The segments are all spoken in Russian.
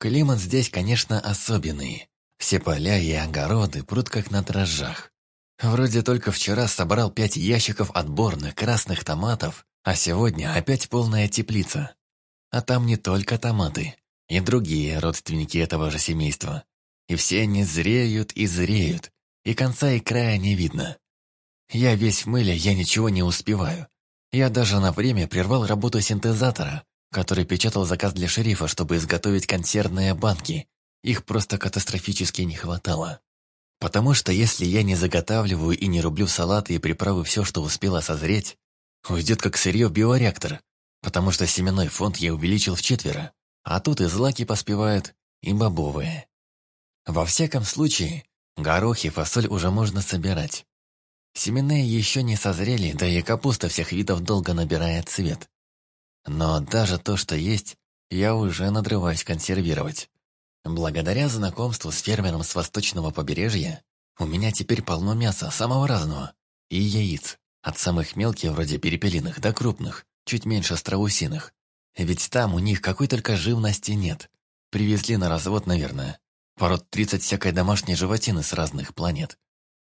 Климат здесь, конечно, особенный. Все поля и огороды прут как на дрожжах. Вроде только вчера собрал пять ящиков отборных красных томатов, а сегодня опять полная теплица. А там не только томаты, и другие родственники этого же семейства. И все они зреют и зреют, и конца и края не видно. Я весь в мыле, я ничего не успеваю. Я даже на время прервал работу синтезатора, который печатал заказ для шерифа, чтобы изготовить консервные банки. Их просто катастрофически не хватало. Потому что если я не заготавливаю и не рублю салаты и приправы все, что успело созреть, уйдет как сырье в биореактор, потому что семенной фонд я увеличил в четверо, а тут и злаки поспевают, и бобовые. Во всяком случае, горох и фасоль уже можно собирать. Семена еще не созрели, да и капуста всех видов долго набирает цвет. Но даже то, что есть, я уже надрываюсь консервировать. Благодаря знакомству с фермером с восточного побережья, у меня теперь полно мяса самого разного и яиц, от самых мелких вроде перепелиных до крупных, чуть меньше страусиных. Ведь там у них какой только живности нет. Привезли на развод, наверное. Пород 30 всякой домашней животины с разных планет.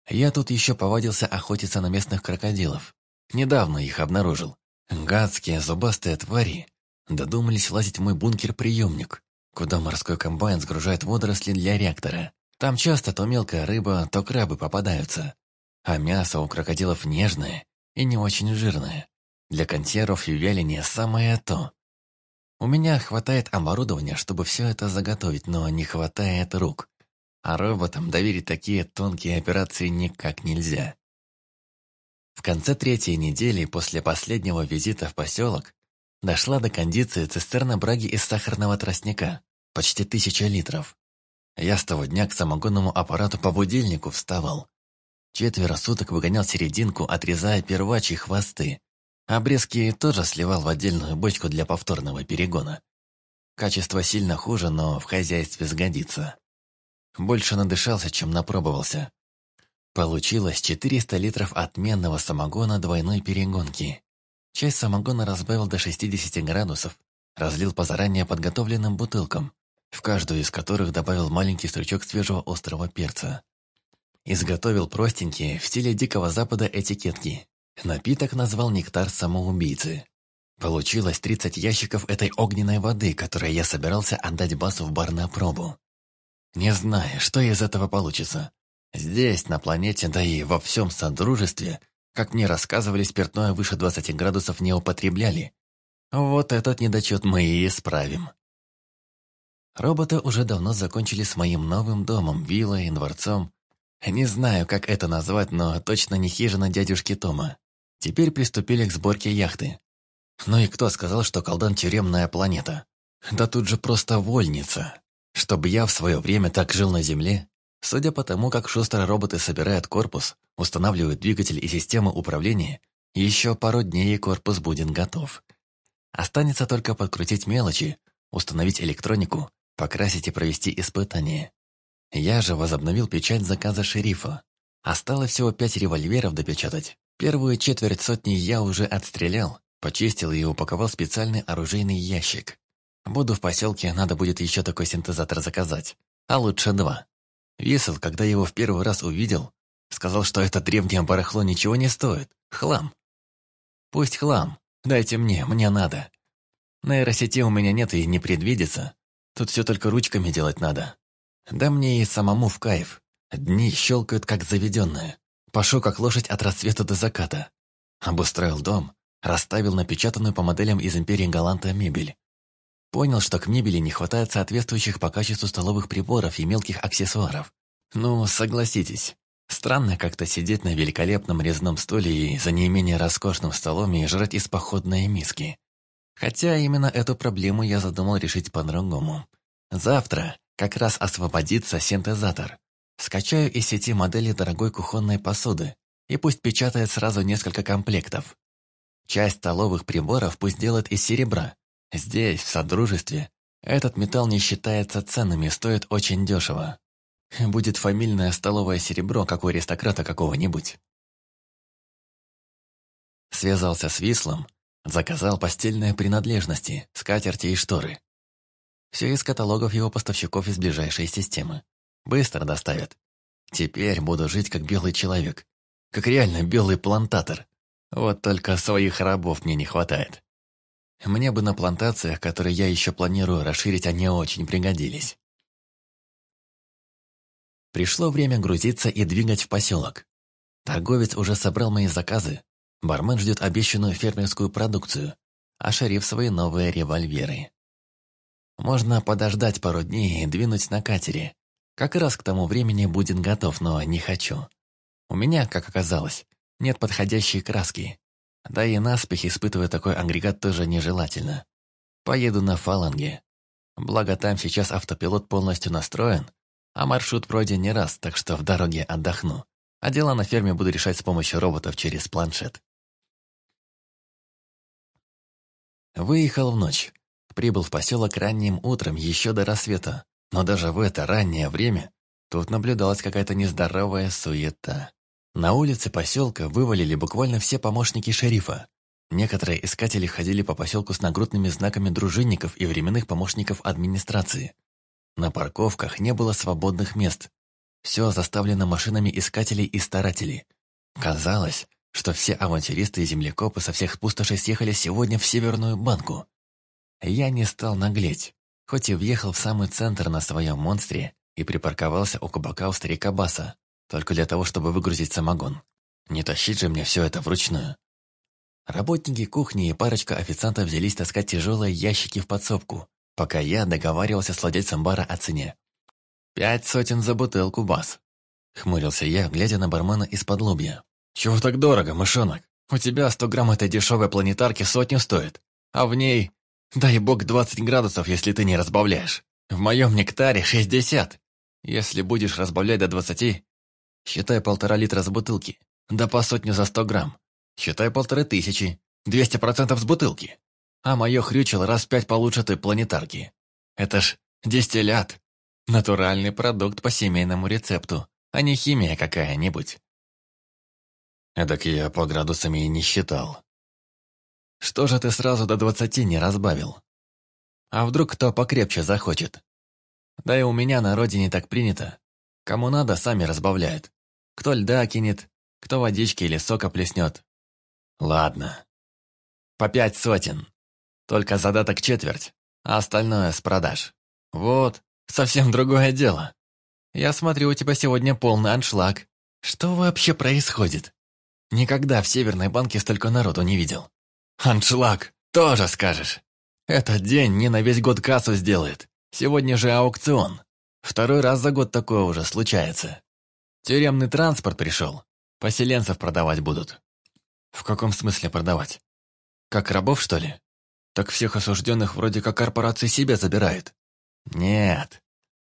Я тут еще повадился охотиться на местных крокодилов. Недавно их обнаружил. Гадские зубастые твари додумались лазить в мой бункер-приемник, куда морской комбайн сгружает водоросли для реактора. Там часто то мелкая рыба, то крабы попадаются. А мясо у крокодилов нежное и не очень жирное. Для консервов и вяления самое то. У меня хватает оборудования, чтобы все это заготовить, но не хватает рук. А роботам доверить такие тонкие операции никак нельзя. В конце третьей недели после последнего визита в поселок дошла до кондиции цистерна браги из сахарного тростника, почти тысяча литров. Я с того дня к самогонному аппарату по будильнику вставал. Четверо суток выгонял серединку, отрезая первачьи хвосты. Обрезки тоже сливал в отдельную бочку для повторного перегона. Качество сильно хуже, но в хозяйстве сгодится. Больше надышался, чем напробовался. Получилось 400 литров отменного самогона двойной перегонки. Часть самогона разбавил до 60 градусов, разлил по заранее подготовленным бутылкам, в каждую из которых добавил маленький стручок свежего острого перца. Изготовил простенькие, в стиле Дикого Запада этикетки. Напиток назвал «Нектар самоубийцы». Получилось 30 ящиков этой огненной воды, которую я собирался отдать Басу в бар на пробу. Не знаю, что из этого получится. Здесь, на планете, да и во всем Содружестве, как мне рассказывали, спиртное выше 20 градусов не употребляли. Вот этот недочет мы и исправим. Роботы уже давно закончили с моим новым домом, виллой, дворцом. Не знаю, как это назвать, но точно не хижина дядюшки Тома. Теперь приступили к сборке яхты. Ну и кто сказал, что колдан – тюремная планета? Да тут же просто вольница. Чтобы я в свое время так жил на Земле, Судя по тому, как шустро роботы собирают корпус, устанавливают двигатель и систему управления, еще пару дней корпус будет готов. Останется только подкрутить мелочи, установить электронику, покрасить и провести испытания. Я же возобновил печать заказа шерифа. Осталось всего пять револьверов допечатать. Первую четверть сотни я уже отстрелял, почистил и упаковал специальный оружейный ящик. Буду в поселке, надо будет еще такой синтезатор заказать. А лучше два. Весел, когда его в первый раз увидел, сказал, что это древнее барахло ничего не стоит. Хлам. Пусть хлам. Дайте мне, мне надо. На Нейросети у меня нет и не предвидится. Тут все только ручками делать надо. Да мне и самому в кайф. Дни щелкают, как заведенные. Пошел как лошадь от рассвета до заката. Обустроил дом, расставил напечатанную по моделям из империи Галанта мебель. Понял, что к мебели не хватает соответствующих по качеству столовых приборов и мелких аксессуаров. Ну, согласитесь, странно как-то сидеть на великолепном резном стуле и за неимение роскошным столом и жрать из походной миски. Хотя именно эту проблему я задумал решить по-другому. Завтра как раз освободится синтезатор. Скачаю из сети модели дорогой кухонной посуды и пусть печатает сразу несколько комплектов. Часть столовых приборов пусть делает из серебра, Здесь, в Содружестве, этот металл не считается ценным и стоит очень дешево. Будет фамильное столовое серебро, как у аристократа какого-нибудь. Связался с Вислом, заказал постельные принадлежности, скатерти и шторы. Все из каталогов его поставщиков из ближайшей системы. Быстро доставят. Теперь буду жить как белый человек. Как реально белый плантатор. Вот только своих рабов мне не хватает. Мне бы на плантациях, которые я еще планирую расширить, они очень пригодились. Пришло время грузиться и двигать в поселок. Торговец уже собрал мои заказы. Бармен ждет обещанную фермерскую продукцию, а шериф свои новые револьверы. Можно подождать пару дней и двинуть на катере. Как раз к тому времени будет готов, но не хочу. У меня, как оказалось, нет подходящей краски. Да и наспех испытывать такой агрегат тоже нежелательно. Поеду на фаланге. Благо там сейчас автопилот полностью настроен, а маршрут пройден не раз, так что в дороге отдохну. А дела на ферме буду решать с помощью роботов через планшет. Выехал в ночь. Прибыл в поселок ранним утром, еще до рассвета. Но даже в это раннее время тут наблюдалась какая-то нездоровая суета. На улице поселка вывалили буквально все помощники шерифа. Некоторые искатели ходили по поселку с нагрудными знаками дружинников и временных помощников администрации. На парковках не было свободных мест. Все заставлено машинами искателей и старателей. Казалось, что все авантюристы и землекопы со всех пустошей съехали сегодня в Северную банку. Я не стал наглеть, хоть и въехал в самый центр на своем монстре и припарковался у кабака у старика Баса. Только для того, чтобы выгрузить самогон. Не тащить же мне все это вручную. Работники кухни и парочка официантов взялись таскать тяжелые ящики в подсобку, пока я договаривался с владельцем бара о цене. «Пять сотен за бутылку, бас!» — хмурился я, глядя на бармена из-под лобья. «Чего так дорого, мышонок? У тебя сто грамм этой дешевой планетарки сотню стоит, а в ней, дай бог, двадцать градусов, если ты не разбавляешь. В моем нектаре шестьдесят. Если будешь разбавлять до двадцати, Считай полтора литра с бутылки. Да по сотню за сто грамм. Считай полторы тысячи. Двести процентов с бутылки. А мое хрючело раз пять получше той планетарки. Это ж дистиллят. Натуральный продукт по семейному рецепту, а не химия какая-нибудь. Эдак я по градусам и не считал. Что же ты сразу до двадцати не разбавил? А вдруг кто покрепче захочет? Да и у меня на родине так принято. Кому надо, сами разбавляют. Кто льда кинет, кто водички или сока плеснет. Ладно. По пять сотен. Только задаток четверть, а остальное с продаж. Вот, совсем другое дело. Я смотрю, у тебя сегодня полный аншлаг. Что вообще происходит? Никогда в Северной банке столько народу не видел. Аншлаг, тоже скажешь. Этот день не на весь год кассу сделает. Сегодня же аукцион. Второй раз за год такое уже случается. Тюремный транспорт пришел. Поселенцев продавать будут. В каком смысле продавать? Как рабов, что ли? Так всех осужденных вроде как корпорации себе забирает. Нет.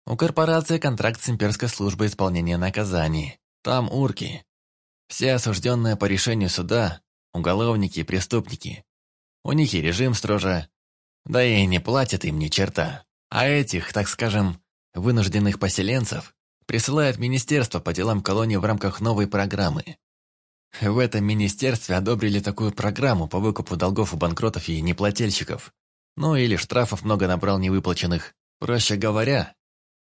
У корпорации контракт с имперской службой исполнения наказаний. Там урки. Все осужденные по решению суда – уголовники и преступники. У них и режим строже. Да и не платят им ни черта. А этих, так скажем, вынужденных поселенцев присылает Министерство по делам колонии в рамках новой программы. В этом министерстве одобрили такую программу по выкупу долгов у банкротов и неплательщиков. Ну или штрафов много набрал невыплаченных. Проще говоря,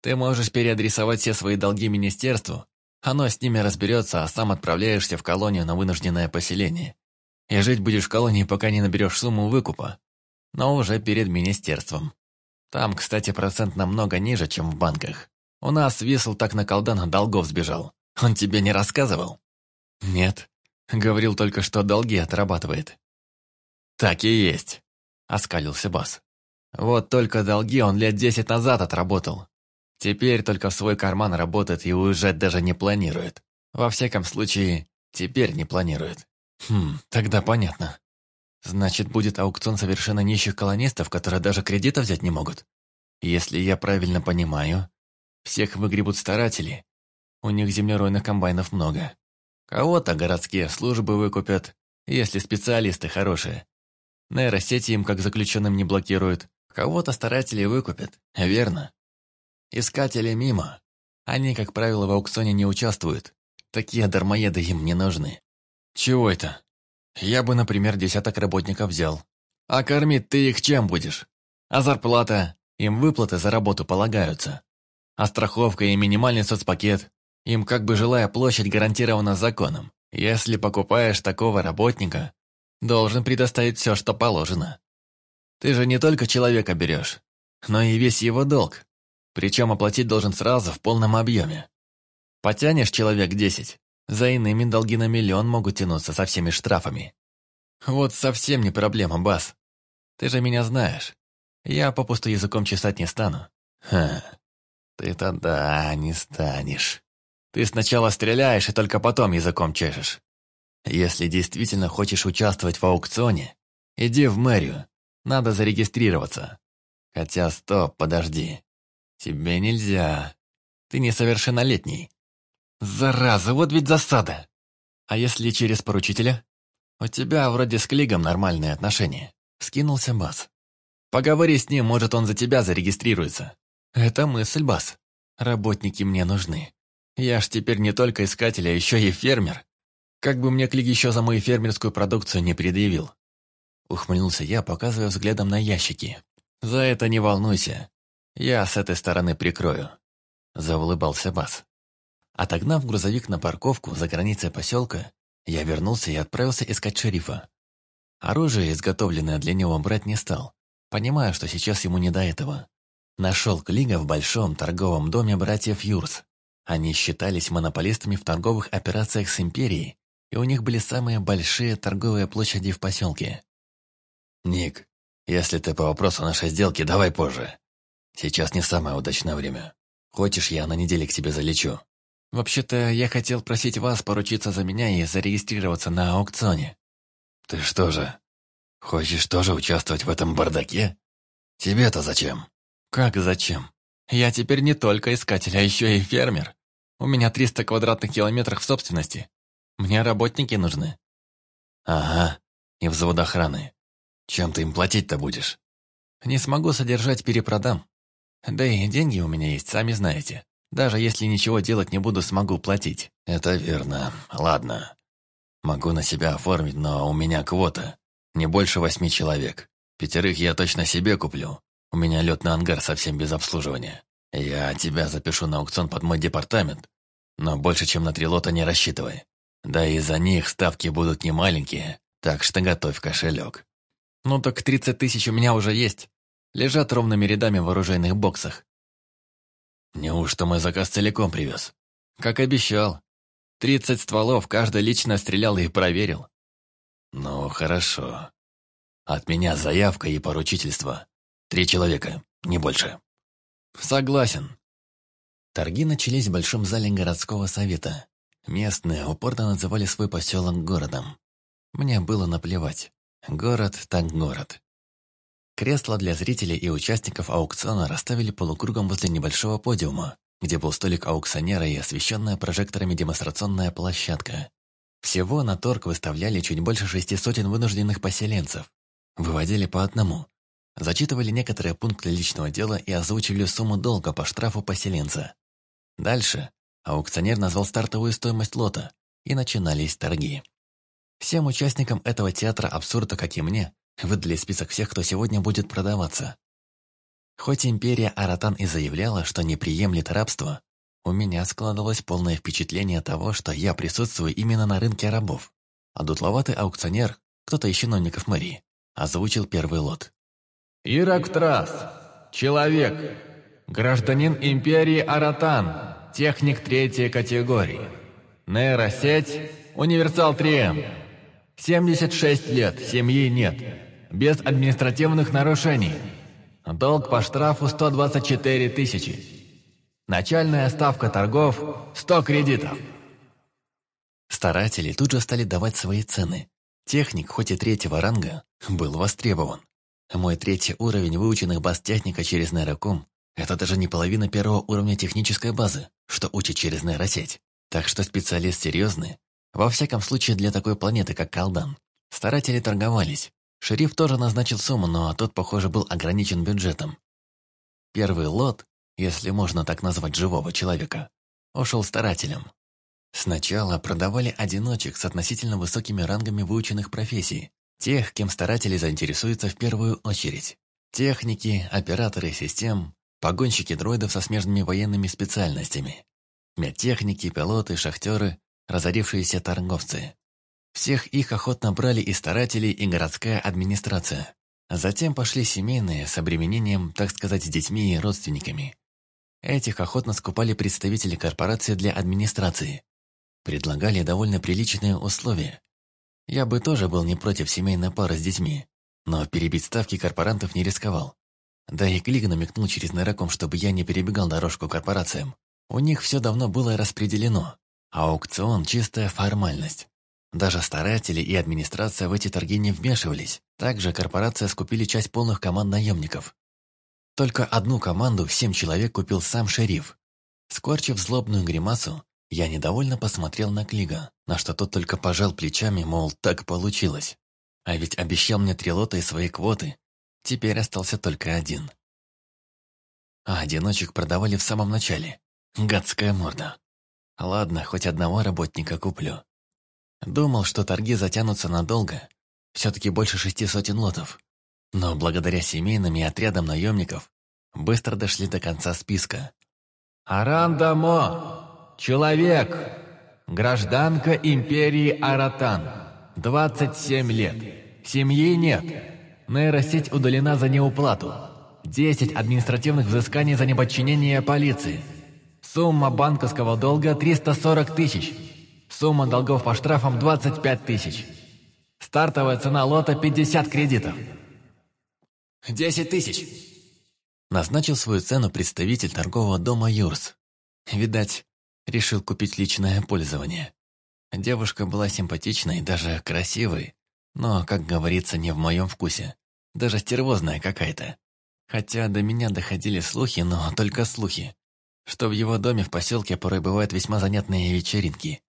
ты можешь переадресовать все свои долги министерству, оно с ними разберется, а сам отправляешься в колонию на вынужденное поселение. И жить будешь в колонии, пока не наберешь сумму выкупа, но уже перед министерством. Там, кстати, процент намного ниже, чем в банках. У нас Висл так наколдана долгов сбежал. Он тебе не рассказывал?» «Нет. Говорил только, что долги отрабатывает». «Так и есть», — оскалился Бас. «Вот только долги он лет десять назад отработал. Теперь только в свой карман работает и уезжать даже не планирует. Во всяком случае, теперь не планирует». «Хм, тогда понятно. Значит, будет аукцион совершенно нищих колонистов, которые даже кредита взять не могут. Если я правильно понимаю, всех выгребут старатели. У них землеройных комбайнов много. Кого-то городские службы выкупят, если специалисты хорошие. Нейросети им как заключенным не блокируют. Кого-то старатели выкупят, верно? Искатели мимо. Они, как правило, в аукционе не участвуют. Такие дармоеды им не нужны. Чего это? Я бы, например, десяток работников взял. А кормить ты их чем будешь? А зарплата? Им выплаты за работу полагаются а страховка и минимальный соцпакет. Им как бы жилая площадь гарантирована законом. Если покупаешь такого работника, должен предоставить все, что положено. Ты же не только человека берешь, но и весь его долг. Причем оплатить должен сразу в полном объеме. Потянешь человек 10, за иными долги на миллион могут тянуться со всеми штрафами. Вот совсем не проблема, Бас. Ты же меня знаешь. Я попусту языком чесать не стану. Ха. Ты-то да, не станешь. Ты сначала стреляешь и только потом языком чешешь. Если действительно хочешь участвовать в аукционе, иди в мэрию. Надо зарегистрироваться. Хотя, стоп, подожди. Тебе нельзя. Ты несовершеннолетний. Зараза, вот ведь засада. А если через поручителя? У тебя вроде с Клигом нормальные отношения. Скинулся Бас. Поговори с ним, может, он за тебя зарегистрируется. Это мысль, Бас. Работники мне нужны. Я ж теперь не только искатель, а еще и фермер. Как бы мне Клик еще за мою фермерскую продукцию не предъявил. Ухмыльнулся я, показывая взглядом на ящики. За это не волнуйся. Я с этой стороны прикрою. Заулыбался Бас. Отогнав грузовик на парковку за границей поселка, я вернулся и отправился искать шерифа. Оружие, изготовленное для него, брать не стал, понимая, что сейчас ему не до этого нашел Клига в большом торговом доме братьев Юрс. Они считались монополистами в торговых операциях с империей, и у них были самые большие торговые площади в поселке. «Ник, если ты по вопросу нашей сделки, давай позже. Сейчас не самое удачное время. Хочешь, я на неделе к тебе залечу?» «Вообще-то, я хотел просить вас поручиться за меня и зарегистрироваться на аукционе». «Ты что же, хочешь тоже участвовать в этом бардаке? Тебе-то зачем?» Как зачем? Я теперь не только искатель, а еще и фермер. У меня 300 квадратных километров в собственности. Мне работники нужны. Ага, и взвод охраны. Чем ты им платить-то будешь? Не смогу содержать, перепродам. Да и деньги у меня есть, сами знаете. Даже если ничего делать не буду, смогу платить. Это верно. Ладно. Могу на себя оформить, но у меня квота. Не больше восьми человек. Пятерых я точно себе куплю. У меня лед ангар совсем без обслуживания. Я тебя запишу на аукцион под мой департамент, но больше, чем на три лота не рассчитывай. Да и за них ставки будут немаленькие, так что готовь кошелек. Ну так 30 тысяч у меня уже есть. Лежат ровными рядами в оружейных боксах. Неужто мой заказ целиком привез? Как обещал. Тридцать стволов, каждый лично стрелял и проверил. Ну, хорошо. От меня заявка и поручительство. Три человека, не больше. Согласен. Торги начались в большом зале городского совета. Местные упорно называли свой поселок городом. Мне было наплевать. Город так город. Кресла для зрителей и участников аукциона расставили полукругом возле небольшого подиума, где был столик аукционера и освещенная прожекторами демонстрационная площадка. Всего на торг выставляли чуть больше шести сотен вынужденных поселенцев. Выводили по одному, зачитывали некоторые пункты личного дела и озвучивали сумму долга по штрафу поселенца. Дальше аукционер назвал стартовую стоимость лота, и начинались торги. Всем участникам этого театра абсурда, как и мне, выдали список всех, кто сегодня будет продаваться. Хоть империя Аратан и заявляла, что не приемлет рабство, у меня складывалось полное впечатление того, что я присутствую именно на рынке рабов. А дутловатый аукционер, кто-то из чиновников мэрии, озвучил первый лот. Ирактрас, человек, гражданин империи Аратан, техник третьей категории, нейросеть, универсал 3М, 76 лет, семьи нет, без административных нарушений, долг по штрафу 124 тысячи, начальная ставка торгов 100 кредитов. Старатели тут же стали давать свои цены. Техник, хоть и третьего ранга, был востребован. Мой третий уровень выученных баз техника через нейроком – это даже не половина первого уровня технической базы, что учит через нейросеть. Так что специалист серьезный. Во всяком случае, для такой планеты, как Калдан. Старатели торговались. Шериф тоже назначил сумму, но тот, похоже, был ограничен бюджетом. Первый лот, если можно так назвать живого человека, ушел старателем. Сначала продавали одиночек с относительно высокими рангами выученных профессий, Тех, кем старатели заинтересуются в первую очередь. Техники, операторы систем, погонщики дроидов со смежными военными специальностями. Медтехники, пилоты, шахтеры, разорившиеся торговцы. Всех их охотно брали и старатели, и городская администрация. Затем пошли семейные, с обременением, так сказать, с детьми и родственниками. Этих охотно скупали представители корпорации для администрации. Предлагали довольно приличные условия. Я бы тоже был не против семейной пары с детьми, но перебить ставки корпорантов не рисковал. Да и Клик намекнул через нейроком, чтобы я не перебегал дорожку корпорациям. У них все давно было распределено, а аукцион – чистая формальность. Даже старатели и администрация в эти торги не вмешивались. Также корпорация скупили часть полных команд наемников. Только одну команду в семь человек купил сам шериф. Скорчив злобную гримасу, я недовольно посмотрел на Клига, на что тот только пожал плечами, мол, так получилось. А ведь обещал мне три лота и свои квоты. Теперь остался только один. А одиночек продавали в самом начале. Гадская морда. Ладно, хоть одного работника куплю. Думал, что торги затянутся надолго. Все-таки больше шести сотен лотов. Но благодаря семейным и отрядам наемников быстро дошли до конца списка. «Арандамо!» Человек, гражданка империи Аратан, 27 лет. Семьи нет. Нейросеть удалена за неуплату. 10 административных взысканий за неподчинение полиции. Сумма банковского долга 340 тысяч. Сумма долгов по штрафам 25 тысяч. Стартовая цена лота 50 кредитов. 10 тысяч. Назначил свою цену представитель торгового дома Юрс. Видать, решил купить личное пользование. Девушка была симпатичной, даже красивой, но, как говорится, не в моем вкусе. Даже стервозная какая-то. Хотя до меня доходили слухи, но только слухи, что в его доме в поселке порой бывают весьма занятные вечеринки.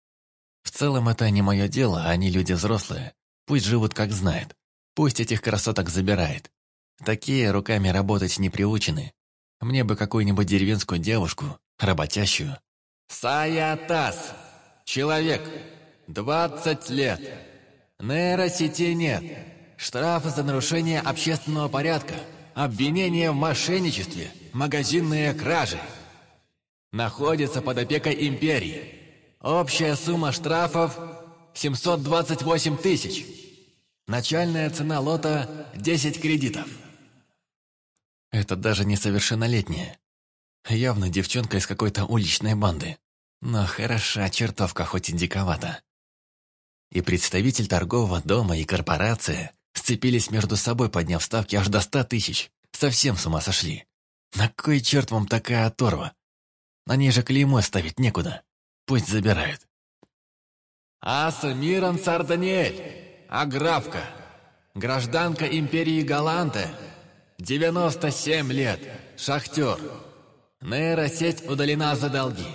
В целом это не мое дело, они люди взрослые. Пусть живут как знают. Пусть этих красоток забирает. Такие руками работать не приучены. Мне бы какую-нибудь деревенскую девушку, работящую, Саятас. Человек. 20 лет. Нейросети нет. Штрафы за нарушение общественного порядка. Обвинение в мошенничестве. Магазинные кражи. Находится под опекой империи. Общая сумма штрафов 728 тысяч. Начальная цена лота 10 кредитов. Это даже несовершеннолетние. Явно девчонка из какой-то уличной банды. Но хороша чертовка, хоть и диковата. И представитель торгового дома, и корпорация сцепились между собой, подняв ставки аж до ста тысяч. Совсем с ума сошли. На кой черт вам такая оторва? На ней же клеймо ставить некуда. Пусть забирают. Аса Мирон Сарданиэль, аграфка, гражданка империи Галанте, 97 лет, шахтер. Нейросеть удалена за долги.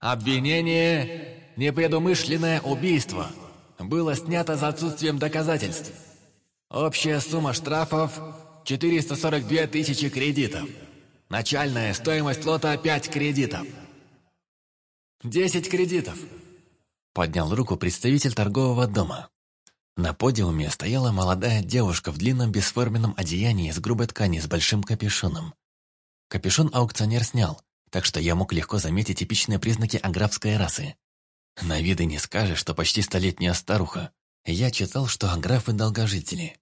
Обвинение «Непредумышленное убийство» было снято за отсутствием доказательств. Общая сумма штрафов – 442 тысячи кредитов. Начальная стоимость лота – 5 кредитов. 10 кредитов. Поднял руку представитель торгового дома. На подиуме стояла молодая девушка в длинном бесформенном одеянии из грубой ткани с большим капюшоном. Капюшон аукционер снял, так что я мог легко заметить типичные признаки анграфской расы. На виды не скажешь, что почти столетняя старуха. Я читал, что анграфы долгожители.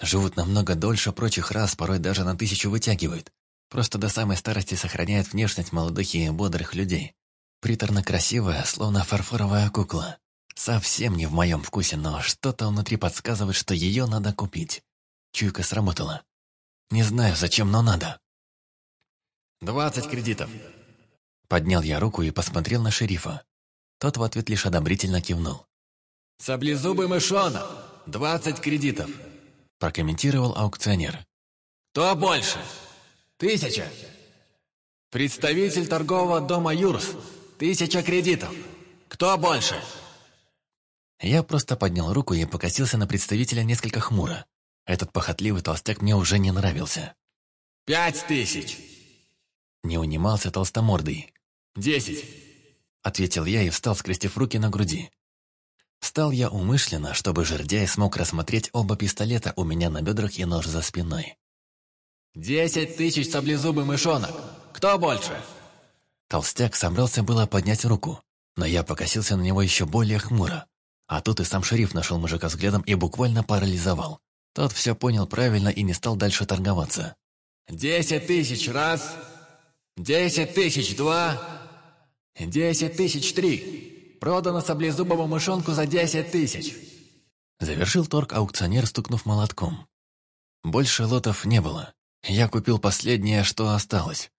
Живут намного дольше прочих рас, порой даже на тысячу вытягивают. Просто до самой старости сохраняют внешность молодых и бодрых людей. Приторно-красивая, словно фарфоровая кукла. Совсем не в моем вкусе, но что-то внутри подсказывает, что ее надо купить. Чуйка сработала. Не знаю, зачем, но надо. «Двадцать кредитов!» Поднял я руку и посмотрел на шерифа. Тот в ответ лишь одобрительно кивнул. «Саблезубый мышонок! Двадцать кредитов!» Прокомментировал аукционер. «Кто больше? Тысяча!» «Представитель торгового дома Юрс! Тысяча кредитов! Кто больше?» Я просто поднял руку и покосился на представителя несколько хмуро. Этот похотливый толстяк мне уже не нравился. «Пять тысяч!» Не унимался толстомордый. «Десять!» — ответил я и встал, скрестив руки на груди. Встал я умышленно, чтобы жердяй смог рассмотреть оба пистолета у меня на бедрах и нож за спиной. «Десять тысяч саблезубый мышонок! Кто больше?» Толстяк собрался было поднять руку, но я покосился на него еще более хмуро. А тут и сам шериф нашел мужика взглядом и буквально парализовал. Тот все понял правильно и не стал дальше торговаться. «Десять тысяч! Раз! «Десять тысяч два, десять тысяч три. Продано саблезубому мышонку за десять тысяч». Завершил торг аукционер, стукнув молотком. Больше лотов не было. Я купил последнее, что осталось.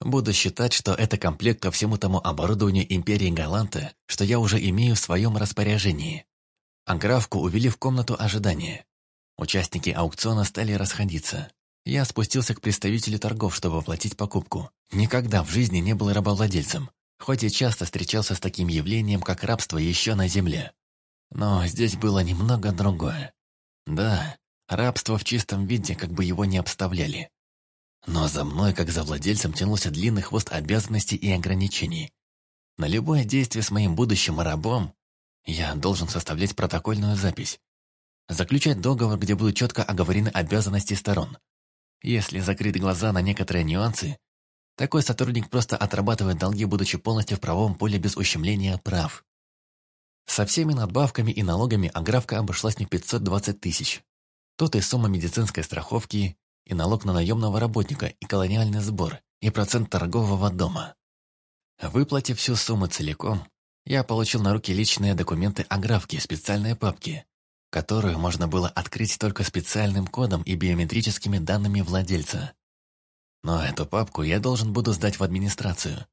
Буду считать, что это комплект ко всему тому оборудованию Империи Галанта, что я уже имею в своем распоряжении. А графку увели в комнату ожидания. Участники аукциона стали расходиться. Я спустился к представителю торгов, чтобы оплатить покупку. Никогда в жизни не был рабовладельцем, хоть и часто встречался с таким явлением, как рабство еще на земле. Но здесь было немного другое. Да, рабство в чистом виде, как бы его ни обставляли. Но за мной, как за владельцем, тянулся длинный хвост обязанностей и ограничений. На любое действие с моим будущим рабом я должен составлять протокольную запись, заключать договор, где будут четко оговорены обязанности сторон, если закрыть глаза на некоторые нюансы, такой сотрудник просто отрабатывает долги, будучи полностью в правом поле без ущемления прав. Со всеми надбавками и налогами аграфка обошлась не 520 тысяч. Тут и сумма медицинской страховки, и налог на наемного работника, и колониальный сбор, и процент торгового дома. Выплатив всю сумму целиком, я получил на руки личные документы аграфки, специальные папки, которую можно было открыть только специальным кодом и биометрическими данными владельца. Но эту папку я должен буду сдать в администрацию.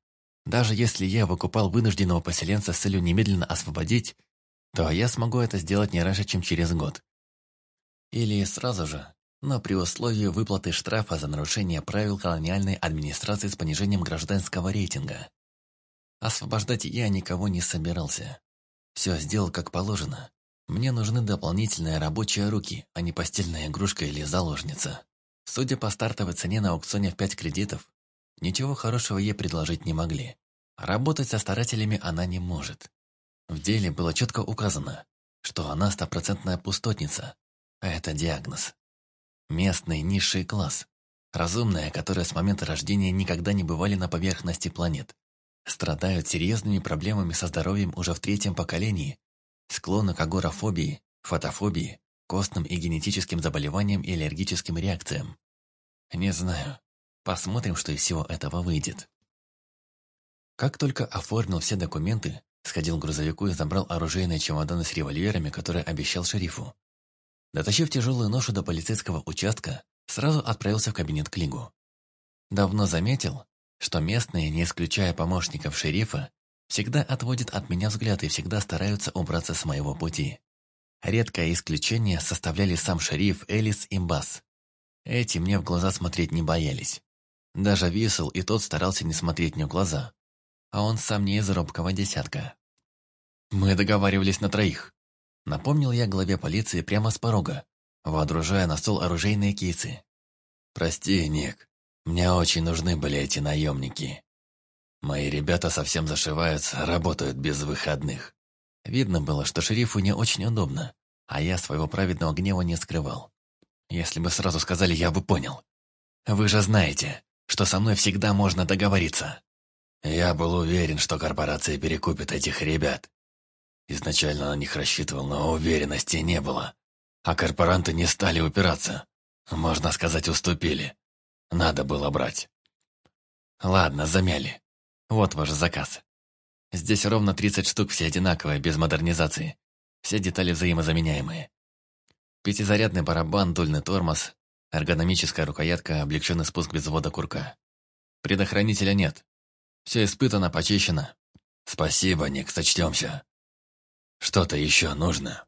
Даже если я выкупал вынужденного поселенца с целью немедленно освободить, то я смогу это сделать не раньше, чем через год. Или сразу же, но при условии выплаты штрафа за нарушение правил колониальной администрации с понижением гражданского рейтинга. Освобождать я никого не собирался. Все сделал как положено, мне нужны дополнительные рабочие руки, а не постельная игрушка или заложница. Судя по стартовой цене на аукционе в 5 кредитов, ничего хорошего ей предложить не могли. Работать со старателями она не может. В деле было четко указано, что она стопроцентная пустотница, а это диагноз. Местный низший класс, разумные, которые с момента рождения никогда не бывали на поверхности планет, страдают серьезными проблемами со здоровьем уже в третьем поколении склонны к агорафобии, фотофобии, костным и генетическим заболеваниям и аллергическим реакциям. Не знаю. Посмотрим, что из всего этого выйдет. Как только оформил все документы, сходил к грузовику и забрал оружейные чемоданы с револьверами, которые обещал шерифу. Дотащив тяжелую ношу до полицейского участка, сразу отправился в кабинет Клигу. Давно заметил, что местные, не исключая помощников шерифа, всегда отводят от меня взгляд и всегда стараются убраться с моего пути. Редкое исключение составляли сам шериф Элис и Имбас. Эти мне в глаза смотреть не боялись. Даже Висел и тот старался не смотреть мне в глаза. А он сам не из робкого десятка. «Мы договаривались на троих», — напомнил я главе полиции прямо с порога, водружая на стол оружейные кейсы. «Прости, Ник, мне очень нужны были эти наемники», Мои ребята совсем зашиваются, работают без выходных. Видно было, что шерифу не очень удобно, а я своего праведного гнева не скрывал. Если бы сразу сказали, я бы понял. Вы же знаете, что со мной всегда можно договориться. Я был уверен, что корпорация перекупит этих ребят. Изначально на них рассчитывал, но уверенности не было. А корпоранты не стали упираться. Можно сказать, уступили. Надо было брать. Ладно, замяли. Вот ваш заказ. Здесь ровно 30 штук, все одинаковые, без модернизации. Все детали взаимозаменяемые. Пятизарядный барабан, дульный тормоз, эргономическая рукоятка, облегченный спуск без ввода курка. Предохранителя нет. Все испытано, почищено. Спасибо, Ник, сочтемся. Что-то еще нужно.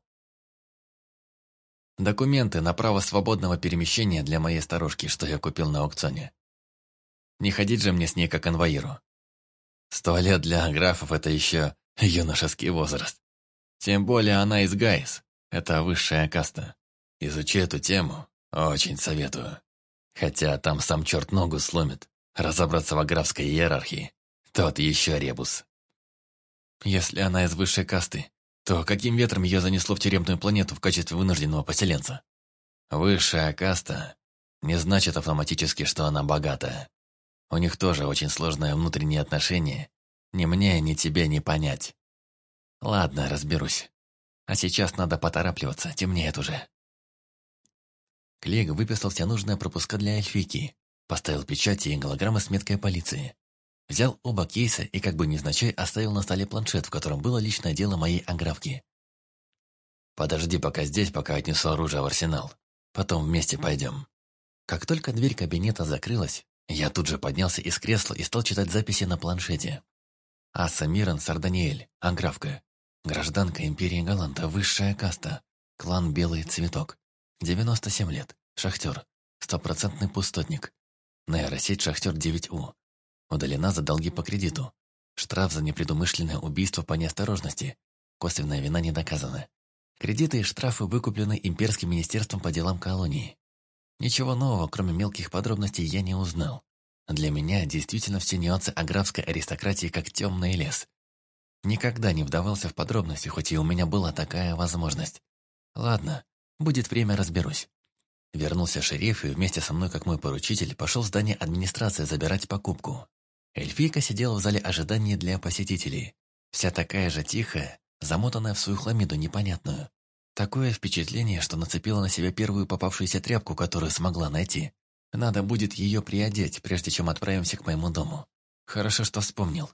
Документы на право свободного перемещения для моей старушки, что я купил на аукционе. Не ходить же мне с ней как конвоиру. Сто лет для графов это еще юношеский возраст. Тем более она из Гайс. Это высшая каста. Изучи эту тему. Очень советую. Хотя там сам черт ногу сломит. Разобраться в аграфской иерархии. Тот еще ребус. Если она из высшей касты, то каким ветром ее занесло в тюремную планету в качестве вынужденного поселенца? Высшая каста не значит автоматически, что она богатая. У них тоже очень сложное внутреннее отношение. Ни мне, ни тебе не понять. Ладно, разберусь. А сейчас надо поторапливаться, темнеет уже. Клег выписал все нужные пропуска для эльфийки, поставил печати и голограммы с меткой полиции. Взял оба кейса и как бы невзначай оставил на столе планшет, в котором было личное дело моей огравки. «Подожди пока здесь, пока отнесу оружие в арсенал. Потом вместе пойдем». Как только дверь кабинета закрылась, я тут же поднялся из кресла и стал читать записи на планшете. Аса Мирон Сарданиэль, Аграфка. Гражданка империи Галанта, высшая каста. Клан Белый Цветок. 97 лет. Шахтер. Стопроцентный пустотник. Нейросеть Шахтер 9У. Удалена за долги по кредиту. Штраф за непредумышленное убийство по неосторожности. Косвенная вина не доказана. Кредиты и штрафы выкуплены Имперским министерством по делам колонии. Ничего нового, кроме мелких подробностей, я не узнал. Для меня действительно все нюансы аграфской аристократии как темный лес. Никогда не вдавался в подробности, хоть и у меня была такая возможность. Ладно, будет время, разберусь. Вернулся шериф и вместе со мной, как мой поручитель, пошел в здание администрации забирать покупку. Эльфийка сидела в зале ожидания для посетителей. Вся такая же тихая, замотанная в свою хламиду непонятную. Такое впечатление, что нацепила на себя первую попавшуюся тряпку, которую смогла найти. Надо будет ее приодеть, прежде чем отправимся к моему дому. Хорошо, что вспомнил.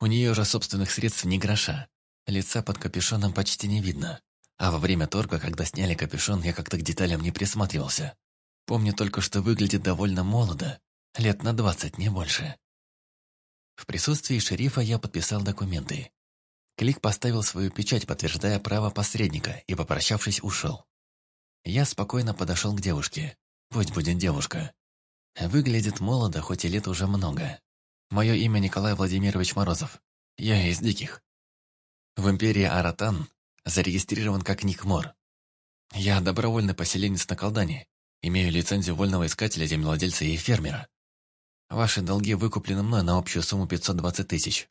У нее же собственных средств не гроша. Лица под капюшоном почти не видно. А во время торга, когда сняли капюшон, я как-то к деталям не присматривался. Помню только, что выглядит довольно молодо. Лет на двадцать, не больше. В присутствии шерифа я подписал документы. Клик поставил свою печать, подтверждая право посредника, и, попрощавшись, ушел. Я спокойно подошел к девушке. Пусть будет девушка. Выглядит молодо, хоть и лет уже много. Мое имя Николай Владимирович Морозов. Я из диких. В империи Аратан зарегистрирован как Ник Мор. Я добровольный поселенец на Колдане. Имею лицензию вольного искателя, землевладельца и фермера. Ваши долги выкуплены мной на общую сумму 520 тысяч.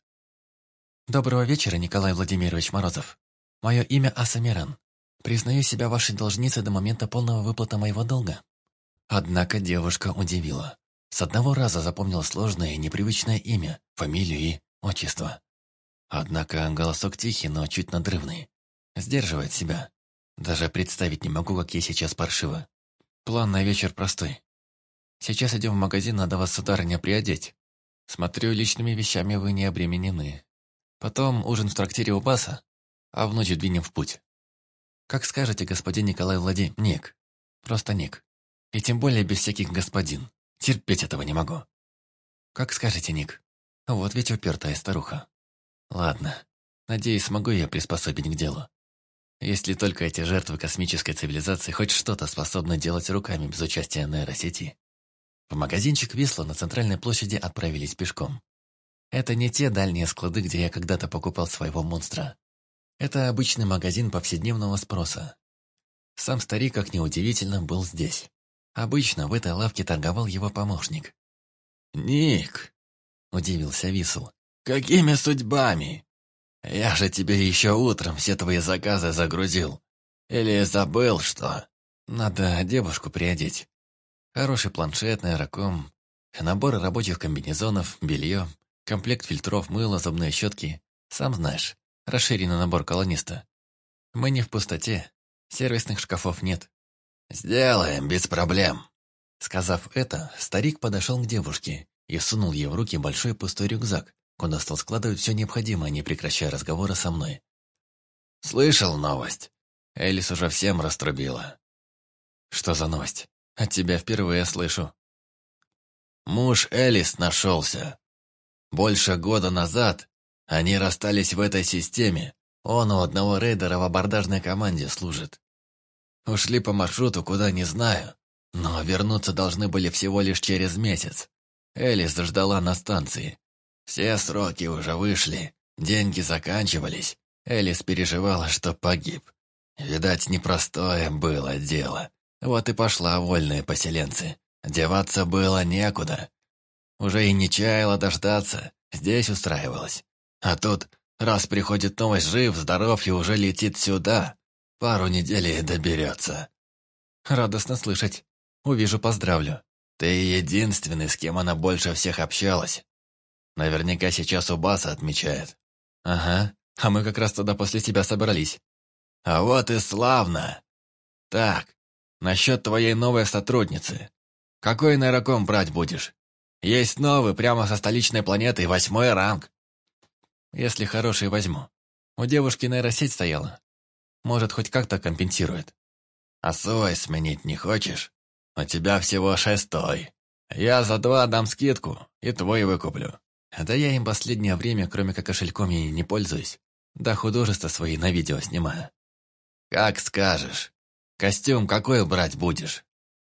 «Доброго вечера, Николай Владимирович Морозов. Мое имя Асамиран. Признаю себя вашей должницей до момента полного выплаты моего долга». Однако девушка удивила. С одного раза запомнила сложное и непривычное имя, фамилию и отчество. Однако голосок тихий, но чуть надрывный. Сдерживает себя. Даже представить не могу, как я сейчас паршиво. План на вечер простой. Сейчас идем в магазин, надо вас, сударыня, приодеть. Смотрю, личными вещами вы не обременены. Потом ужин в трактире у Баса, а в ночь двинем в путь. Как скажете, господин Николай Владимирович, Ник. Просто Ник. И тем более без всяких господин. Терпеть этого не могу. Как скажете, Ник. Вот ведь упертая старуха. Ладно. Надеюсь, смогу я приспособить к делу. Если только эти жертвы космической цивилизации хоть что-то способны делать руками без участия нейросети. В магазинчик Висла на центральной площади отправились пешком. Это не те дальние склады, где я когда-то покупал своего монстра. Это обычный магазин повседневного спроса. Сам старик, как неудивительно, был здесь. Обычно в этой лавке торговал его помощник. «Ник!» – удивился Висл. «Какими судьбами? Я же тебе еще утром все твои заказы загрузил. Или забыл, что...» «Надо девушку приодеть. Хороший планшет, нейроком, набор рабочих комбинезонов, белье, Комплект фильтров, мыло, зубные щетки. Сам знаешь, расширенный набор колониста. Мы не в пустоте. Сервисных шкафов нет. «Сделаем, без проблем!» Сказав это, старик подошел к девушке и сунул ей в руки большой пустой рюкзак, куда стал складывать все необходимое, не прекращая разговора со мной. «Слышал новость?» Элис уже всем раструбила. «Что за новость? От тебя впервые слышу». «Муж Элис нашелся. Больше года назад они расстались в этой системе. Он у одного рейдера в абордажной команде служит. Ушли по маршруту, куда не знаю, но вернуться должны были всего лишь через месяц. Элис ждала на станции. Все сроки уже вышли, деньги заканчивались. Элис переживала, что погиб. Видать, непростое было дело. Вот и пошла вольные поселенцы. Деваться было некуда уже и не чаяла дождаться, здесь устраивалась. А тут, раз приходит новость, жив, здоров и уже летит сюда, пару недель и доберется. Радостно слышать. Увижу, поздравлю. Ты единственный, с кем она больше всех общалась. Наверняка сейчас у Баса отмечает. Ага, а мы как раз туда после тебя собрались. А вот и славно. Так, насчет твоей новой сотрудницы. Какой нейроком брать будешь? Есть новый, прямо со столичной планеты, восьмой ранг. Если хороший, возьму. У девушки нейросеть стояла. Может, хоть как-то компенсирует. А свой сменить не хочешь? У тебя всего шестой. Я за два дам скидку и твой выкуплю. Да я им последнее время, кроме как кошельком, и не пользуюсь. Да художества свои на видео снимаю. Как скажешь. Костюм какой брать будешь?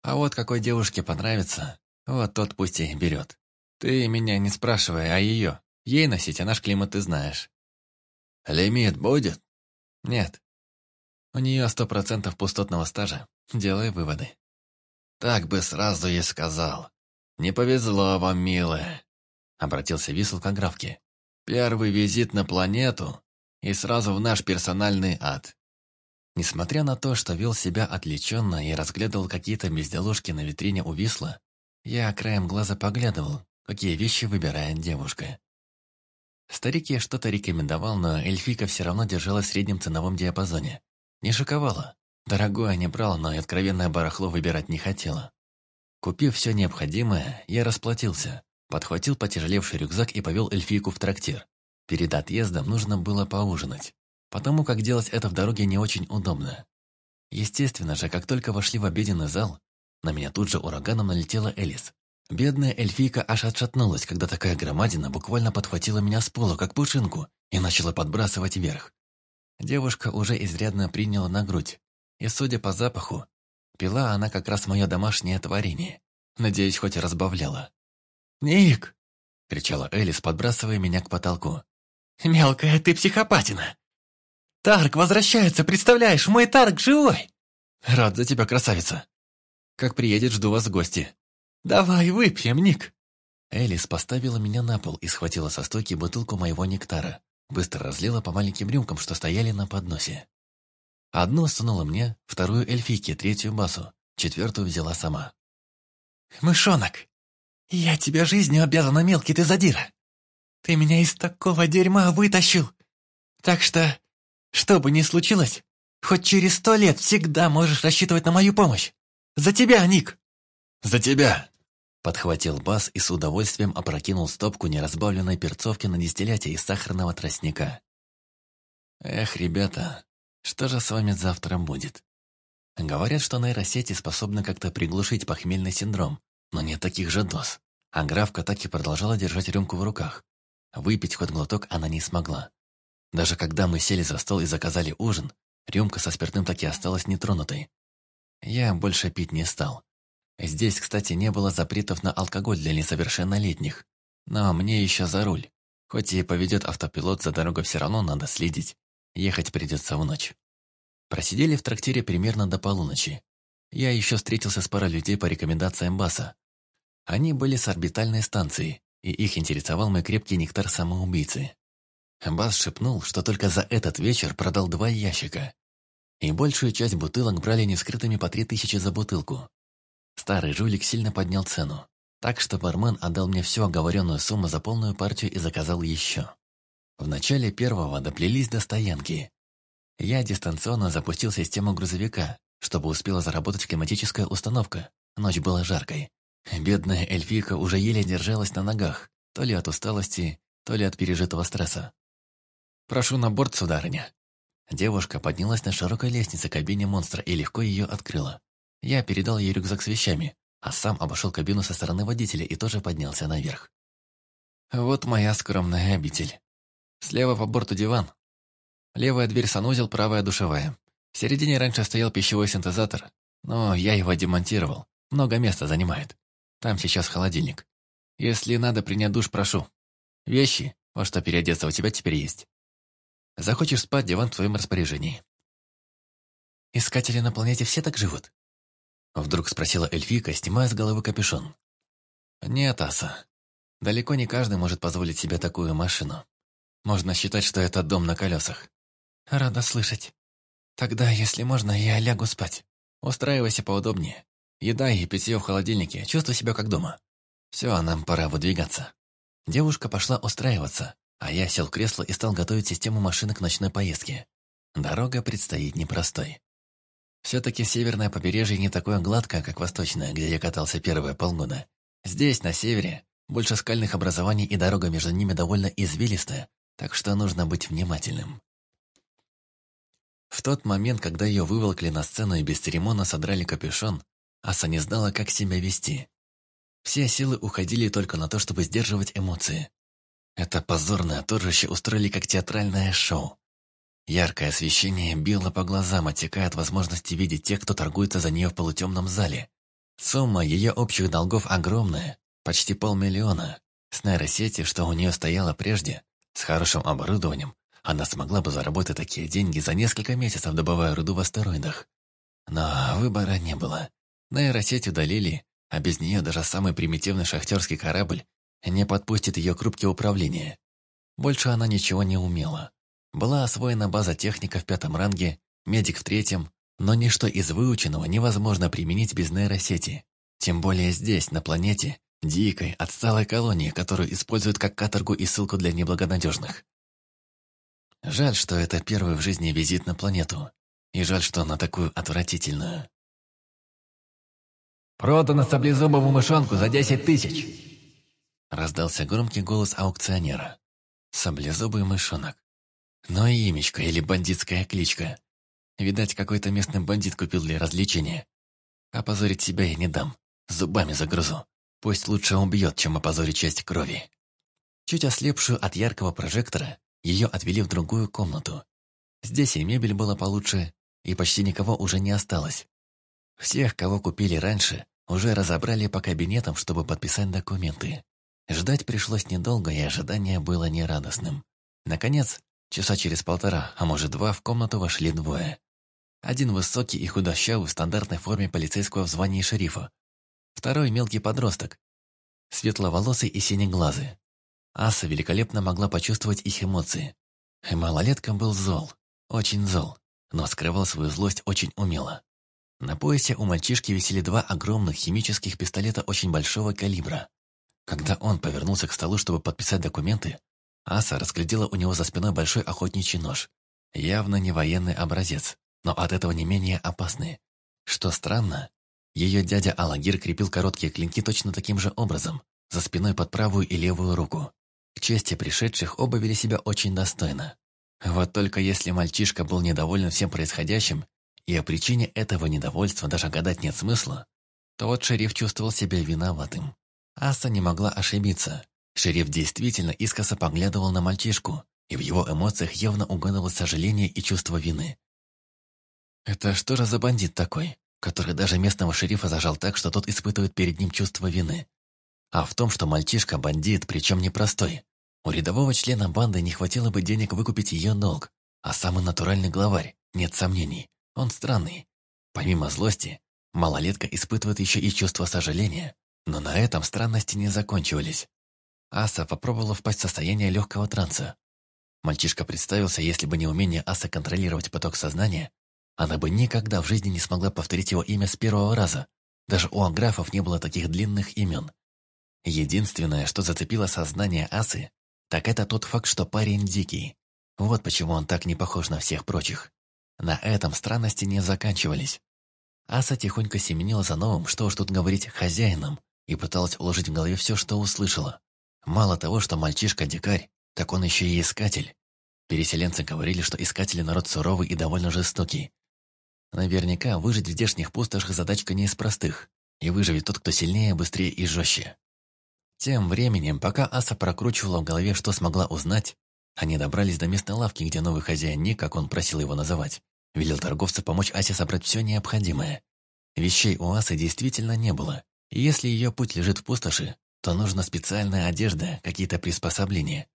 А вот какой девушке понравится, вот тот пусть и берет. Ты меня не спрашивай, а ее. Ей носить, а наш климат ты знаешь. Лимит будет? Нет. У нее сто процентов пустотного стажа. Делай выводы. Так бы сразу и сказал. Не повезло вам, милая. Обратился Висл к графке. Первый визит на планету и сразу в наш персональный ад. Несмотря на то, что вел себя отвлеченно и разглядывал какие-то безделушки на витрине у Висла, я краем глаза поглядывал, какие вещи выбирает девушка. Старик ей что-то рекомендовал, но эльфика все равно держала в среднем ценовом диапазоне. Не шиковала. Дорогое не брал, но и откровенное барахло выбирать не хотела. Купив все необходимое, я расплатился. Подхватил потяжелевший рюкзак и повел эльфийку в трактир. Перед отъездом нужно было поужинать, потому как делать это в дороге не очень удобно. Естественно же, как только вошли в обеденный зал, на меня тут же ураганом налетела Элис. Бедная эльфийка аж отшатнулась, когда такая громадина буквально подхватила меня с пола, как пушинку, и начала подбрасывать вверх. Девушка уже изрядно приняла на грудь, и, судя по запаху, пила она как раз мое домашнее творение. Надеюсь, хоть разбавляла. «Ник!» — кричала Элис, подбрасывая меня к потолку. «Мелкая, ты психопатина! Тарк возвращается, представляешь, мой Тарк живой!» «Рад за тебя, красавица!» как приедет, жду вас в гости». «Давай выпьем, Ник!» Элис поставила меня на пол и схватила со стойки бутылку моего нектара. Быстро разлила по маленьким рюмкам, что стояли на подносе. Одну сунула мне, вторую эльфийке, третью басу, четвертую взяла сама. «Мышонок, я тебя жизнью обязана, мелкий ты задира! Ты меня из такого дерьма вытащил! Так что, что бы ни случилось, хоть через сто лет всегда можешь рассчитывать на мою помощь! «За тебя, Ник!» «За тебя!» Подхватил Бас и с удовольствием опрокинул стопку неразбавленной перцовки на дистилляте из сахарного тростника. «Эх, ребята, что же с вами завтра будет?» Говорят, что нейросети способны как-то приглушить похмельный синдром, но не таких же доз. А графка так и продолжала держать рюмку в руках. Выпить хоть глоток она не смогла. Даже когда мы сели за стол и заказали ужин, рюмка со спиртным так и осталась нетронутой, я больше пить не стал. Здесь, кстати, не было запретов на алкоголь для несовершеннолетних. Но мне еще за руль. Хоть и поведет автопилот, за дорогой все равно надо следить. Ехать придется в ночь. Просидели в трактире примерно до полуночи. Я еще встретился с парой людей по рекомендациям Баса. Они были с орбитальной станции, и их интересовал мой крепкий нектар самоубийцы. Бас шепнул, что только за этот вечер продал два ящика и большую часть бутылок брали не скрытыми по три тысячи за бутылку. Старый жулик сильно поднял цену, так что бармен отдал мне всю оговоренную сумму за полную партию и заказал еще. В начале первого доплелись до стоянки. Я дистанционно запустил систему грузовика, чтобы успела заработать климатическая установка. Ночь была жаркой. Бедная эльфийка уже еле держалась на ногах, то ли от усталости, то ли от пережитого стресса. «Прошу на борт, сударыня», Девушка поднялась на широкой лестнице кабине монстра и легко ее открыла. Я передал ей рюкзак с вещами, а сам обошел кабину со стороны водителя и тоже поднялся наверх. Вот моя скромная обитель. Слева по борту диван. Левая дверь санузел, правая душевая. В середине раньше стоял пищевой синтезатор, но я его демонтировал. Много места занимает. Там сейчас холодильник. Если надо принять душ, прошу. Вещи, во что переодеться у тебя теперь есть. Захочешь спать, диван в твоем распоряжении. Искатели на планете все так живут? Вдруг спросила Эльфика, снимая с головы капюшон. Нет, Аса. Далеко не каждый может позволить себе такую машину. Можно считать, что это дом на колесах. Рада слышать. Тогда, если можно, я лягу спать. Устраивайся поудобнее. Еда и питье в холодильнике. Чувствуй себя как дома. Все, а нам пора выдвигаться. Девушка пошла устраиваться, а я сел в кресло и стал готовить систему машины к ночной поездке. Дорога предстоит непростой. Все-таки северное побережье не такое гладкое, как восточное, где я катался первые полгода. Здесь, на севере, больше скальных образований и дорога между ними довольно извилистая, так что нужно быть внимательным. В тот момент, когда ее выволкли на сцену и без церемона содрали капюшон, Аса не знала, как себя вести. Все силы уходили только на то, чтобы сдерживать эмоции. Это позорное торжище устроили как театральное шоу. Яркое освещение било по глазам, отекая от возможности видеть тех, кто торгуется за нее в полутемном зале. Сумма ее общих долгов огромная, почти полмиллиона. С нейросети, что у нее стояло прежде, с хорошим оборудованием, она смогла бы заработать такие деньги за несколько месяцев, добывая руду в астероидах. Но выбора не было. Нейросеть удалили, а без нее даже самый примитивный шахтерский корабль не подпустит ее к рубке управления. Больше она ничего не умела. Была освоена база техника в пятом ранге, медик в третьем, но ничто из выученного невозможно применить без нейросети. Тем более здесь, на планете, дикой, отсталой колонии, которую используют как каторгу и ссылку для неблагонадежных. Жаль, что это первый в жизни визит на планету. И жаль, что она такую отвратительную. «Продано саблезубову мышонку за десять тысяч!» Раздался громкий голос аукционера. Саблезубый мышонок. Но «Ну и имечко или бандитская кличка. Видать, какой-то местный бандит купил для развлечения. А опозорить себя я не дам. Зубами загрызу. Пусть лучше убьет, чем опозорить часть крови. Чуть ослепшую от яркого прожектора, ее отвели в другую комнату. Здесь и мебель была получше, и почти никого уже не осталось. Всех, кого купили раньше, уже разобрали по кабинетам, чтобы подписать документы. Ждать пришлось недолго, и ожидание было нерадостным. Наконец, часа через полтора, а может два, в комнату вошли двое. Один высокий и худощавый в стандартной форме полицейского в звании шерифа. Второй мелкий подросток, светловолосый и синеглазый. Аса великолепно могла почувствовать их эмоции. Малолетка был зол, очень зол, но скрывал свою злость очень умело. На поясе у мальчишки висели два огромных химических пистолета очень большого калибра. Когда он повернулся к столу, чтобы подписать документы, Аса разглядела у него за спиной большой охотничий нож. Явно не военный образец, но от этого не менее опасный. Что странно, ее дядя Алагир крепил короткие клинки точно таким же образом, за спиной под правую и левую руку. К чести пришедших оба вели себя очень достойно. Вот только если мальчишка был недоволен всем происходящим, и о причине этого недовольства даже гадать нет смысла, то вот шериф чувствовал себя виноватым. Аса не могла ошибиться. Шериф действительно искоса поглядывал на мальчишку, и в его эмоциях явно угадывалось сожаление и чувство вины. «Это что же за бандит такой, который даже местного шерифа зажал так, что тот испытывает перед ним чувство вины? А в том, что мальчишка бандит, причем непростой. У рядового члена банды не хватило бы денег выкупить ее долг, а самый натуральный главарь, нет сомнений, он странный. Помимо злости, малолетка испытывает еще и чувство сожаления, но на этом странности не закончились. Аса попробовала впасть в состояние легкого транса. Мальчишка представился, если бы не умение Аса контролировать поток сознания, она бы никогда в жизни не смогла повторить его имя с первого раза. Даже у анграфов не было таких длинных имен. Единственное, что зацепило сознание Асы, так это тот факт, что парень дикий. Вот почему он так не похож на всех прочих. На этом странности не заканчивались. Аса тихонько семенила за новым, что уж тут говорить, хозяином, и пыталась уложить в голове все, что услышала. Мало того, что мальчишка дикарь, так он еще и искатель. Переселенцы говорили, что искатели народ суровый и довольно жестокий. Наверняка выжить в здешних пустошах задачка не из простых, и выживет тот, кто сильнее, быстрее и жестче. Тем временем, пока Аса прокручивала в голове, что смогла узнать, они добрались до местной лавки, где новый хозяин Ник, как он просил его называть, велел торговцу помочь Асе собрать все необходимое. Вещей у Асы действительно не было, если ее путь лежит в пустоши, то нужна специальная одежда, какие-то приспособления.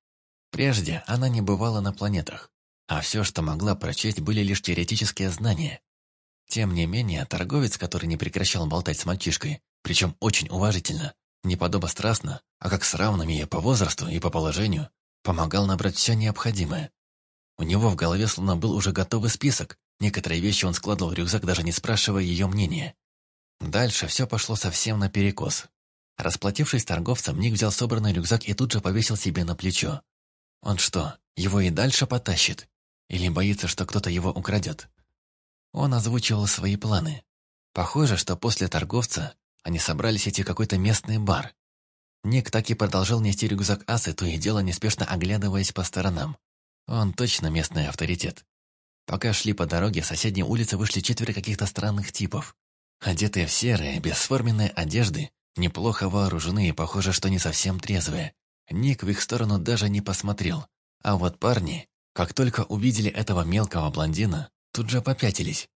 Прежде она не бывала на планетах, а все, что могла прочесть, были лишь теоретические знания. Тем не менее, торговец, который не прекращал болтать с мальчишкой, причем очень уважительно, не подобострастно, а как с равными ей по возрасту и по положению, помогал набрать все необходимое. У него в голове словно был уже готовый список, некоторые вещи он складывал в рюкзак, даже не спрашивая ее мнения. Дальше все пошло совсем наперекос. Расплатившись торговцем, Ник взял собранный рюкзак и тут же повесил себе на плечо. Он что, его и дальше потащит? Или боится, что кто-то его украдет? Он озвучивал свои планы. Похоже, что после торговца они собрались идти в какой-то местный бар. Ник так и продолжал нести рюкзак асы, то и дело неспешно оглядываясь по сторонам. Он точно местный авторитет. Пока шли по дороге, с соседней улицы вышли четверо каких-то странных типов одетые в серые, бесформенные одежды, неплохо вооружены и похоже, что не совсем трезвые. Ник в их сторону даже не посмотрел. А вот парни, как только увидели этого мелкого блондина, тут же попятились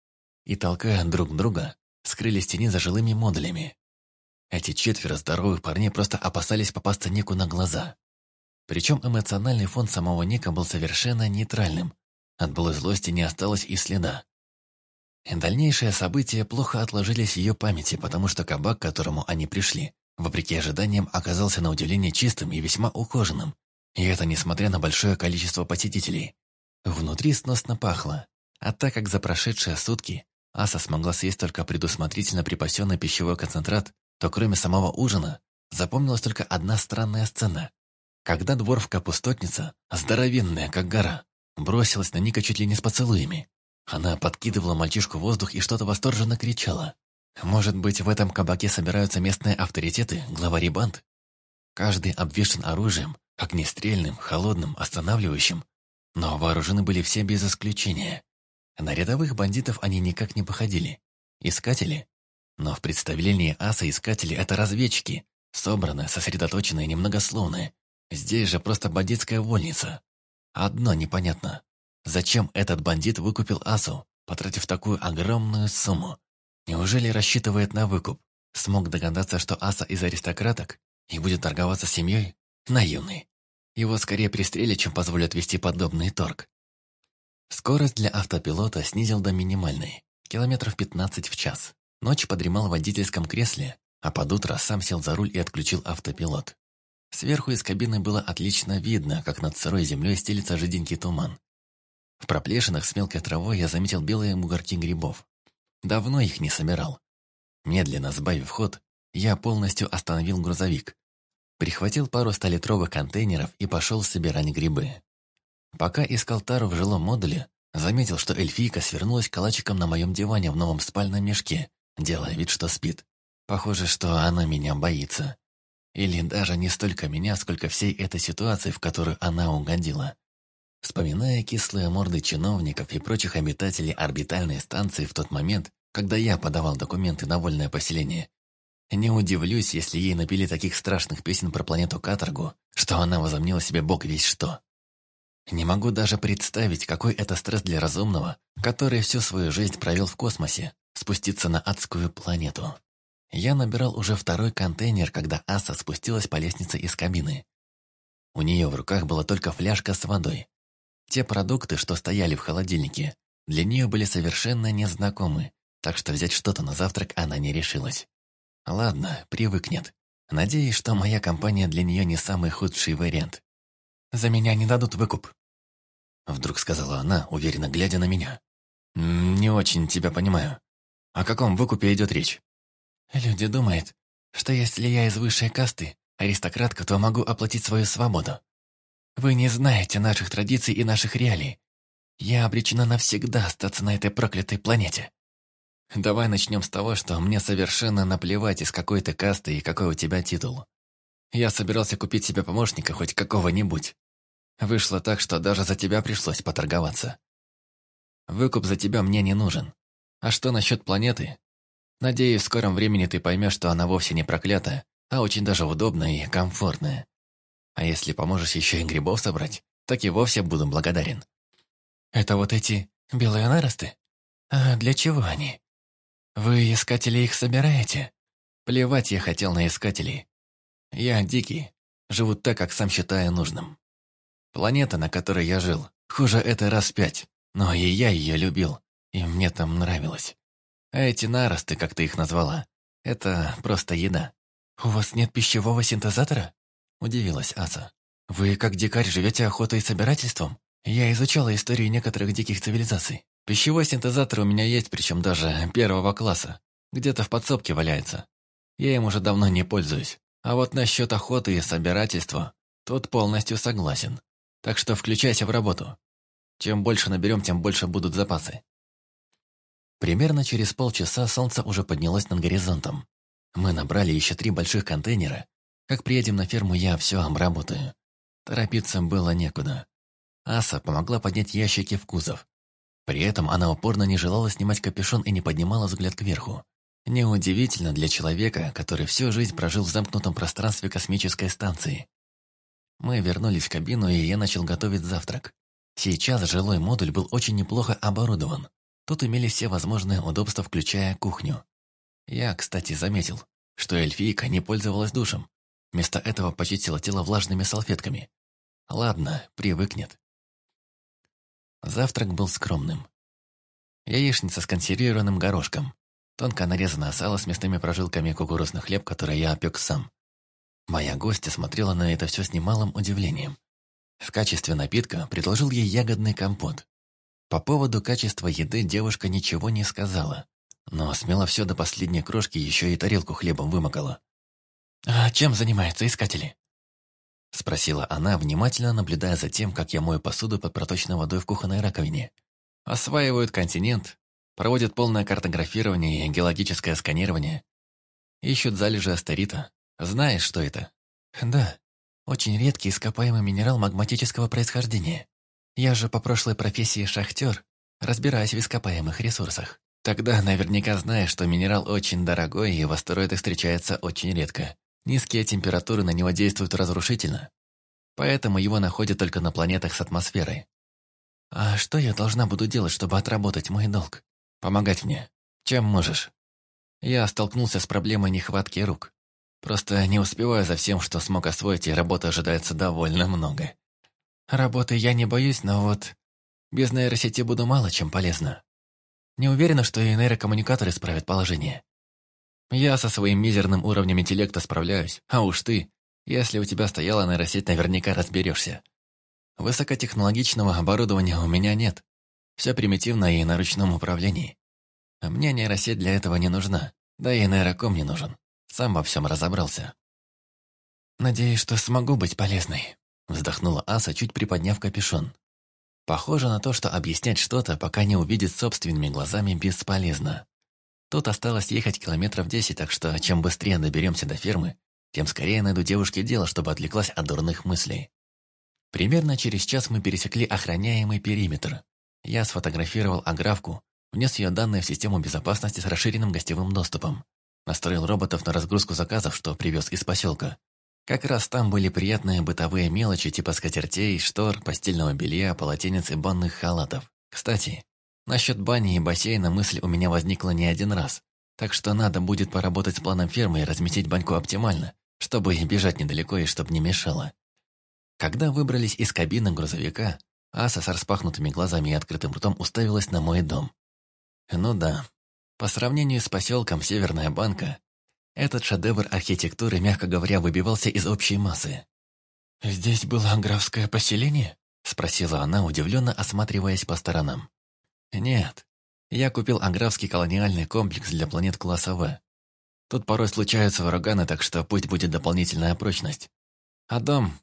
и, толкая друг друга, скрылись тени за жилыми модулями. Эти четверо здоровых парней просто опасались попасться Нику на глаза. Причем эмоциональный фон самого Ника был совершенно нейтральным. От былой злости не осталось и следа. Дальнейшие события плохо отложились в ее памяти, потому что кабак, к которому они пришли, вопреки ожиданиям, оказался на удивление чистым и весьма ухоженным. И это несмотря на большое количество посетителей. Внутри сносно пахло, а так как за прошедшие сутки Аса смогла съесть только предусмотрительно припасенный пищевой концентрат, то кроме самого ужина запомнилась только одна странная сцена. Когда дворфка-пустотница, здоровенная как гора, бросилась на Ника чуть ли не с поцелуями, она подкидывала мальчишку воздух и что-то восторженно кричала. Может быть, в этом кабаке собираются местные авторитеты, главари банд? Каждый обвешен оружием, огнестрельным, холодным, останавливающим. Но вооружены были все без исключения. На рядовых бандитов они никак не походили. Искатели. Но в представлении аса искатели — это разведчики, собранные, сосредоточенные, немногословные. Здесь же просто бандитская вольница. Одно непонятно. Зачем этот бандит выкупил Асу, потратив такую огромную сумму? Неужели рассчитывает на выкуп? Смог догадаться, что Аса из аристократок и будет торговаться с семьей? Наивный. Его скорее пристрелят, чем позволят вести подобный торг. Скорость для автопилота снизил до минимальной, километров 15 в час. Ночь подремал в водительском кресле, а под утро сам сел за руль и отключил автопилот. Сверху из кабины было отлично видно, как над сырой землей стелится жиденький туман. В проплешинах с мелкой травой я заметил белые мугорки грибов. Давно их не собирал. Медленно сбавив ход, я полностью остановил грузовик. Прихватил пару столитровых контейнеров и пошел собирать грибы. Пока искал тару в жилом модуле, заметил, что эльфийка свернулась калачиком на моем диване в новом спальном мешке, делая вид, что спит. Похоже, что она меня боится. Или даже не столько меня, сколько всей этой ситуации, в которую она угодила. Вспоминая кислые морды чиновников и прочих обитателей орбитальной станции в тот момент, когда я подавал документы на вольное поселение, не удивлюсь, если ей напили таких страшных песен про планету Каторгу, что она возомнила себе бог весь что. Не могу даже представить, какой это стресс для разумного, который всю свою жизнь провел в космосе, спуститься на адскую планету. Я набирал уже второй контейнер, когда Аса спустилась по лестнице из кабины. У нее в руках была только фляжка с водой. Те продукты, что стояли в холодильнике, для нее были совершенно незнакомы, так что взять что-то на завтрак она не решилась. Ладно, привыкнет. Надеюсь, что моя компания для нее не самый худший вариант. «За меня не дадут выкуп», — вдруг сказала она, уверенно глядя на меня. «Не очень тебя понимаю. О каком выкупе идет речь?» «Люди думают, что если я из высшей касты, аристократка, то могу оплатить свою свободу. Вы не знаете наших традиций и наших реалий. Я обречена навсегда остаться на этой проклятой планете. Давай начнем с того, что мне совершенно наплевать, из какой ты касты и какой у тебя титул. Я собирался купить себе помощника хоть какого-нибудь. Вышло так, что даже за тебя пришлось поторговаться. Выкуп за тебя мне не нужен. А что насчет планеты? Надеюсь, в скором времени ты поймешь, что она вовсе не проклятая, а очень даже удобная и комфортная. А если поможешь еще и грибов собрать, так и вовсе буду благодарен. Это вот эти белые наросты? А для чего они? Вы, искатели, их собираете? Плевать я хотел на искателей. Я дикий, живу так, как сам считаю нужным. Планета, на которой я жил, хуже это раз пять, но и я ее любил, и мне там нравилось. А эти наросты, как ты их назвала, это просто еда. У вас нет пищевого синтезатора? Удивилась Аса. «Вы, как дикарь, живете охотой и собирательством? Я изучала историю некоторых диких цивилизаций. Пищевой синтезатор у меня есть, причем даже первого класса. Где-то в подсобке валяется. Я им уже давно не пользуюсь. А вот насчет охоты и собирательства, тот полностью согласен. Так что включайся в работу. Чем больше наберем, тем больше будут запасы». Примерно через полчаса солнце уже поднялось над горизонтом. Мы набрали еще три больших контейнера как приедем на ферму, я все обработаю. Торопиться было некуда. Аса помогла поднять ящики в кузов. При этом она упорно не желала снимать капюшон и не поднимала взгляд кверху. Неудивительно для человека, который всю жизнь прожил в замкнутом пространстве космической станции. Мы вернулись в кабину, и я начал готовить завтрак. Сейчас жилой модуль был очень неплохо оборудован. Тут имели все возможные удобства, включая кухню. Я, кстати, заметил, что эльфийка не пользовалась душем, Вместо этого почистила тело влажными салфетками. Ладно, привыкнет. Завтрак был скромным. Яичница с консервированным горошком, тонко нарезанное сало с мясными прожилками кукурузный хлеб, который я опек сам. Моя гостья смотрела на это все с немалым удивлением. В качестве напитка предложил ей ягодный компот. По поводу качества еды девушка ничего не сказала, но смела все до последней крошки еще и тарелку хлебом вымокала. «А чем занимаются искатели?» Спросила она, внимательно наблюдая за тем, как я мою посуду под проточной водой в кухонной раковине. «Осваивают континент, проводят полное картографирование и геологическое сканирование. Ищут залежи астерита. Знаешь, что это?» «Да, очень редкий ископаемый минерал магматического происхождения. Я же по прошлой профессии шахтер, разбираюсь в ископаемых ресурсах. Тогда наверняка знаешь, что минерал очень дорогой и в астероидах встречается очень редко. Низкие температуры на него действуют разрушительно, поэтому его находят только на планетах с атмосферой. А что я должна буду делать, чтобы отработать мой долг? Помогать мне. Чем можешь? Я столкнулся с проблемой нехватки рук. Просто не успеваю за всем, что смог освоить, и работы ожидается довольно много. Работы я не боюсь, но вот без нейросети буду мало чем полезно. Не уверена, что и нейрокоммуникаторы справят положение. Я со своим мизерным уровнем интеллекта справляюсь, а уж ты, если у тебя стояла нейросеть, наверняка разберешься. Высокотехнологичного оборудования у меня нет. Все примитивно и на ручном управлении. А мне нейросеть для этого не нужна, да и нейроком не нужен. Сам во всем разобрался. «Надеюсь, что смогу быть полезной», — вздохнула Аса, чуть приподняв капюшон. «Похоже на то, что объяснять что-то, пока не увидит собственными глазами, бесполезно». Тут осталось ехать километров десять, так что чем быстрее доберемся до фермы, тем скорее найду девушке дело, чтобы отвлеклась от дурных мыслей. Примерно через час мы пересекли охраняемый периметр. Я сфотографировал аграфку, внес ее данные в систему безопасности с расширенным гостевым доступом. Настроил роботов на разгрузку заказов, что привез из поселка. Как раз там были приятные бытовые мелочи типа скатертей, штор, постельного белья, полотенец и банных халатов. Кстати, Насчет бани и бассейна мысль у меня возникла не один раз, так что надо будет поработать с планом фермы и разместить баньку оптимально, чтобы бежать недалеко и чтобы не мешало. Когда выбрались из кабины грузовика, Аса с распахнутыми глазами и открытым ртом уставилась на мой дом. Ну да, по сравнению с поселком Северная Банка, этот шедевр архитектуры, мягко говоря, выбивался из общей массы. «Здесь было графское поселение?» – спросила она, удивленно осматриваясь по сторонам. Нет, я купил Анграфский колониальный комплекс для планет класса В. Тут порой случаются ураганы, так что пусть будет дополнительная прочность. А дом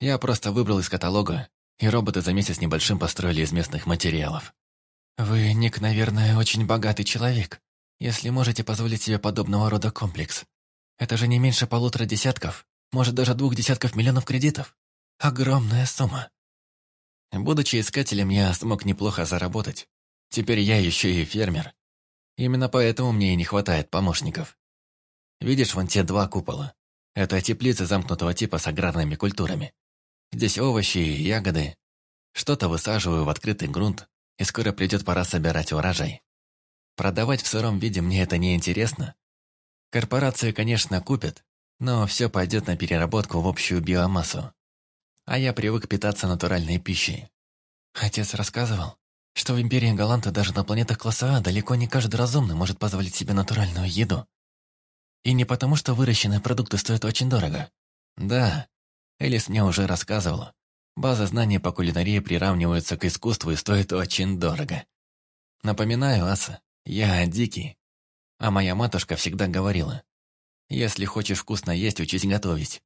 я просто выбрал из каталога, и роботы за месяц небольшим построили из местных материалов. Вы, Ник, наверное, очень богатый человек, если можете позволить себе подобного рода комплекс. Это же не меньше полутора десятков, может даже двух десятков миллионов кредитов. Огромная сумма. Будучи искателем, я смог неплохо заработать. Теперь я еще и фермер. Именно поэтому мне и не хватает помощников. Видишь, вон те два купола. Это теплицы замкнутого типа с аграрными культурами. Здесь овощи и ягоды. Что-то высаживаю в открытый грунт, и скоро придет пора собирать урожай. Продавать в сыром виде мне это не интересно. Корпорации, конечно, купят, но все пойдет на переработку в общую биомассу. А я привык питаться натуральной пищей. Отец рассказывал, что в империи Галанта даже на планетах класса А далеко не каждый разумный может позволить себе натуральную еду. И не потому, что выращенные продукты стоят очень дорого. Да, Элис мне уже рассказывала. База знаний по кулинарии приравнивается к искусству и стоит очень дорого. Напоминаю, Аса, я дикий. А моя матушка всегда говорила, если хочешь вкусно есть, учись готовить.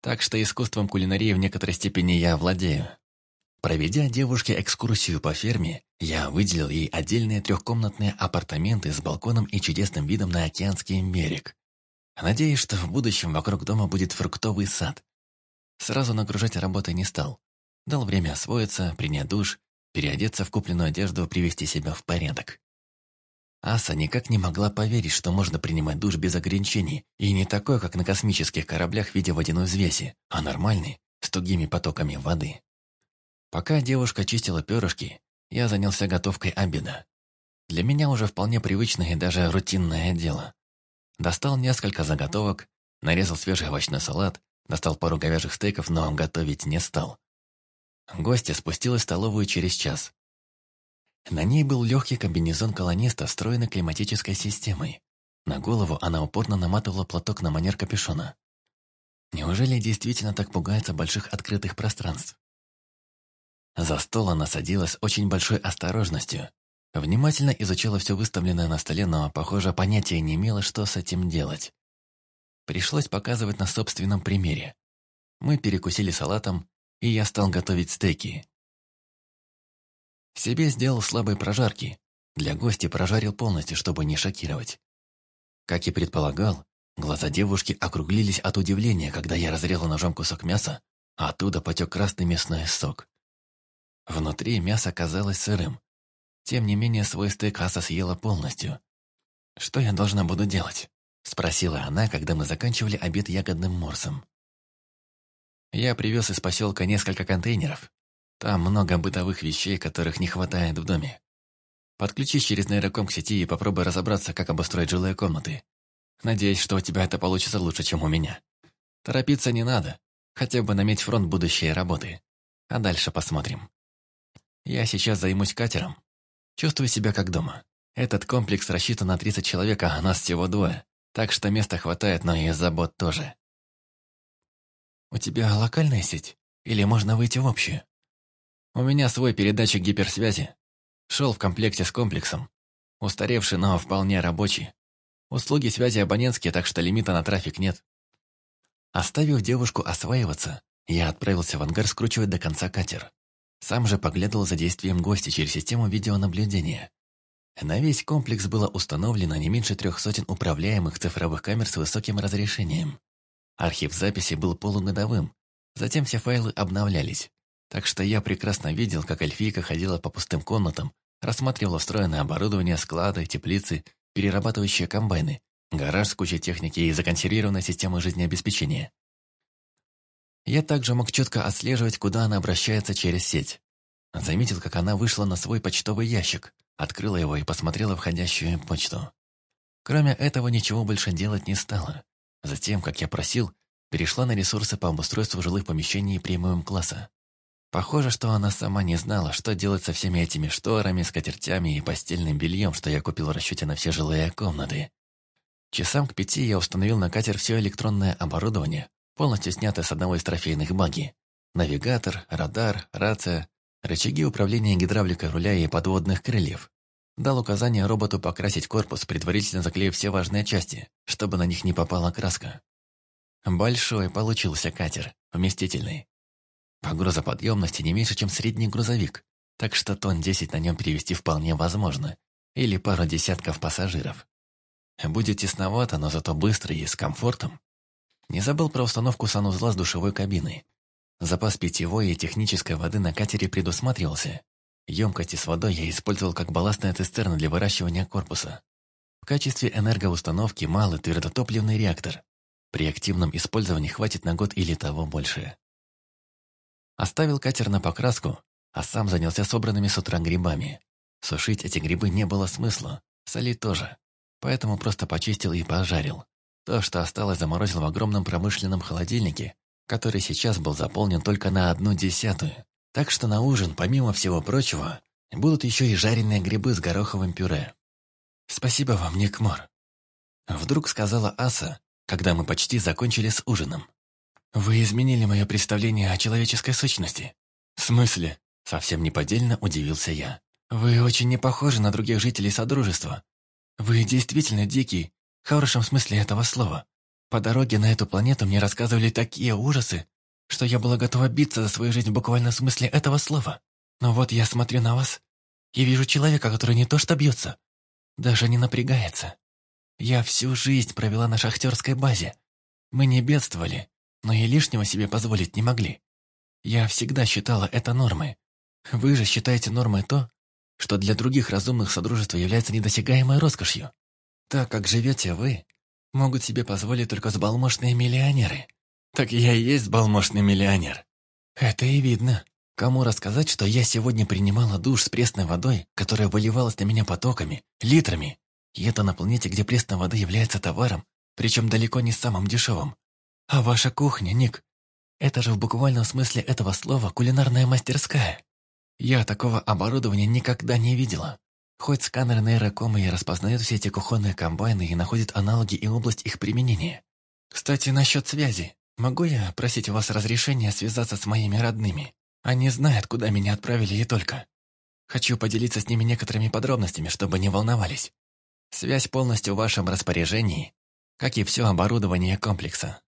Так что искусством кулинарии в некоторой степени я владею. Проведя девушке экскурсию по ферме, я выделил ей отдельные трехкомнатные апартаменты с балконом и чудесным видом на океанский берег. Надеюсь, что в будущем вокруг дома будет фруктовый сад. Сразу нагружать работой не стал. Дал время освоиться, принять душ, переодеться в купленную одежду, привести себя в порядок. Аса никак не могла поверить, что можно принимать душ без ограничений, и не такой, как на космических кораблях в виде водяной взвеси, а нормальный, с тугими потоками воды. Пока девушка чистила перышки, я занялся готовкой обеда. Для меня уже вполне привычное и даже рутинное дело. Достал несколько заготовок, нарезал свежий овощной салат, достал пару говяжьих стейков, но готовить не стал. Гостья спустилась в столовую через час. На ней был легкий комбинезон колониста, встроенный климатической системой. На голову она упорно наматывала платок на манер капюшона. Неужели действительно так пугается больших открытых пространств? За стол она садилась очень большой осторожностью. Внимательно изучала все выставленное на столе, но, похоже, понятия не имела, что с этим делать. Пришлось показывать на собственном примере. Мы перекусили салатом, и я стал готовить стейки. Себе сделал слабые прожарки. Для гостей прожарил полностью, чтобы не шокировать. Как и предполагал, глаза девушки округлились от удивления, когда я разрезал ножом кусок мяса, а оттуда потек красный мясной сок. Внутри мясо казалось сырым. Тем не менее, свой стык Аса съела полностью. «Что я должна буду делать?» — спросила она, когда мы заканчивали обед ягодным морсом. «Я привез из поселка несколько контейнеров. Там много бытовых вещей, которых не хватает в доме. Подключись через нейроком к сети и попробуй разобраться, как обустроить жилые комнаты. Надеюсь, что у тебя это получится лучше, чем у меня. Торопиться не надо. Хотя бы наметь фронт будущей работы. А дальше посмотрим». Я сейчас займусь катером. Чувствую себя как дома. Этот комплекс рассчитан на 30 человек, а нас всего двое. Так что места хватает, но и забот тоже. У тебя локальная сеть? Или можно выйти в общую? У меня свой передатчик гиперсвязи. Шел в комплекте с комплексом. Устаревший, но вполне рабочий. Услуги связи абонентские, так что лимита на трафик нет. Оставив девушку осваиваться, я отправился в ангар скручивать до конца катер. Сам же поглядывал за действием гостя через систему видеонаблюдения. На весь комплекс было установлено не меньше трех сотен управляемых цифровых камер с высоким разрешением. Архив записи был полугодовым, затем все файлы обновлялись. Так что я прекрасно видел, как эльфийка ходила по пустым комнатам, рассматривала встроенное оборудование, склады, теплицы, перерабатывающие комбайны, гараж с кучей техники и законсервированной системы жизнеобеспечения. Я также мог четко отслеживать, куда она обращается через сеть. Заметил, как она вышла на свой почтовый ящик, открыла его и посмотрела входящую почту. Кроме этого, ничего больше делать не стала. Затем, как я просил, перешла на ресурсы по обустройству жилых помещений премиум класса. Похоже, что она сама не знала, что делать со всеми этими шторами, скатертями и постельным бельем, что я купил в расчете на все жилые комнаты. Часам к пяти я установил на катер все электронное оборудование, полностью снято с одного из трофейных баги. Навигатор, радар, рация, рычаги управления гидравликой руля и подводных крыльев. Дал указание роботу покрасить корпус, предварительно заклеив все важные части, чтобы на них не попала краска. Большой получился катер, вместительный. Погроза подъемности не меньше, чем средний грузовик, так что тонн 10 на нем перевести вполне возможно, или пару десятков пассажиров. Будет тесновато, но зато быстро и с комфортом. Не забыл про установку санузла с душевой кабиной. Запас питьевой и технической воды на катере предусматривался. Емкости с водой я использовал как балластная цистерна для выращивания корпуса. В качестве энергоустановки малый твердотопливный реактор. При активном использовании хватит на год или того больше. Оставил катер на покраску, а сам занялся собранными с утра грибами. Сушить эти грибы не было смысла, солить тоже. Поэтому просто почистил и пожарил. То, что осталось, заморозил в огромном промышленном холодильнике, который сейчас был заполнен только на одну десятую. Так что на ужин, помимо всего прочего, будут еще и жареные грибы с гороховым пюре. «Спасибо вам, Никмор», — вдруг сказала Аса, когда мы почти закончили с ужином. «Вы изменили мое представление о человеческой сущности». «В смысле?» — совсем неподдельно удивился я. «Вы очень не похожи на других жителей Содружества. Вы действительно дикий, в Хорошем смысле этого слова. По дороге на эту планету мне рассказывали такие ужасы, что я была готова биться за свою жизнь в буквальном смысле этого слова. Но вот я смотрю на вас и вижу человека, который не то что бьется, даже не напрягается. Я всю жизнь провела на шахтерской базе. Мы не бедствовали, но и лишнего себе позволить не могли. Я всегда считала это нормой. Вы же считаете нормой то, что для других разумных содружества является недосягаемой роскошью. Так как живете вы, могут себе позволить только сбалмошные миллионеры. Так я и есть сбалмошный миллионер. Это и видно. Кому рассказать, что я сегодня принимала душ с пресной водой, которая выливалась на меня потоками, литрами? И это на планете, где пресная вода является товаром, причем далеко не самым дешевым. А ваша кухня, Ник, это же в буквальном смысле этого слова кулинарная мастерская. Я такого оборудования никогда не видела. Хоть сканеры нейрокома и распознает все эти кухонные комбайны и находит аналоги и область их применения. Кстати, насчет связи. Могу я просить у вас разрешения связаться с моими родными? Они знают, куда меня отправили и только. Хочу поделиться с ними некоторыми подробностями, чтобы не волновались. Связь полностью в вашем распоряжении, как и все оборудование комплекса.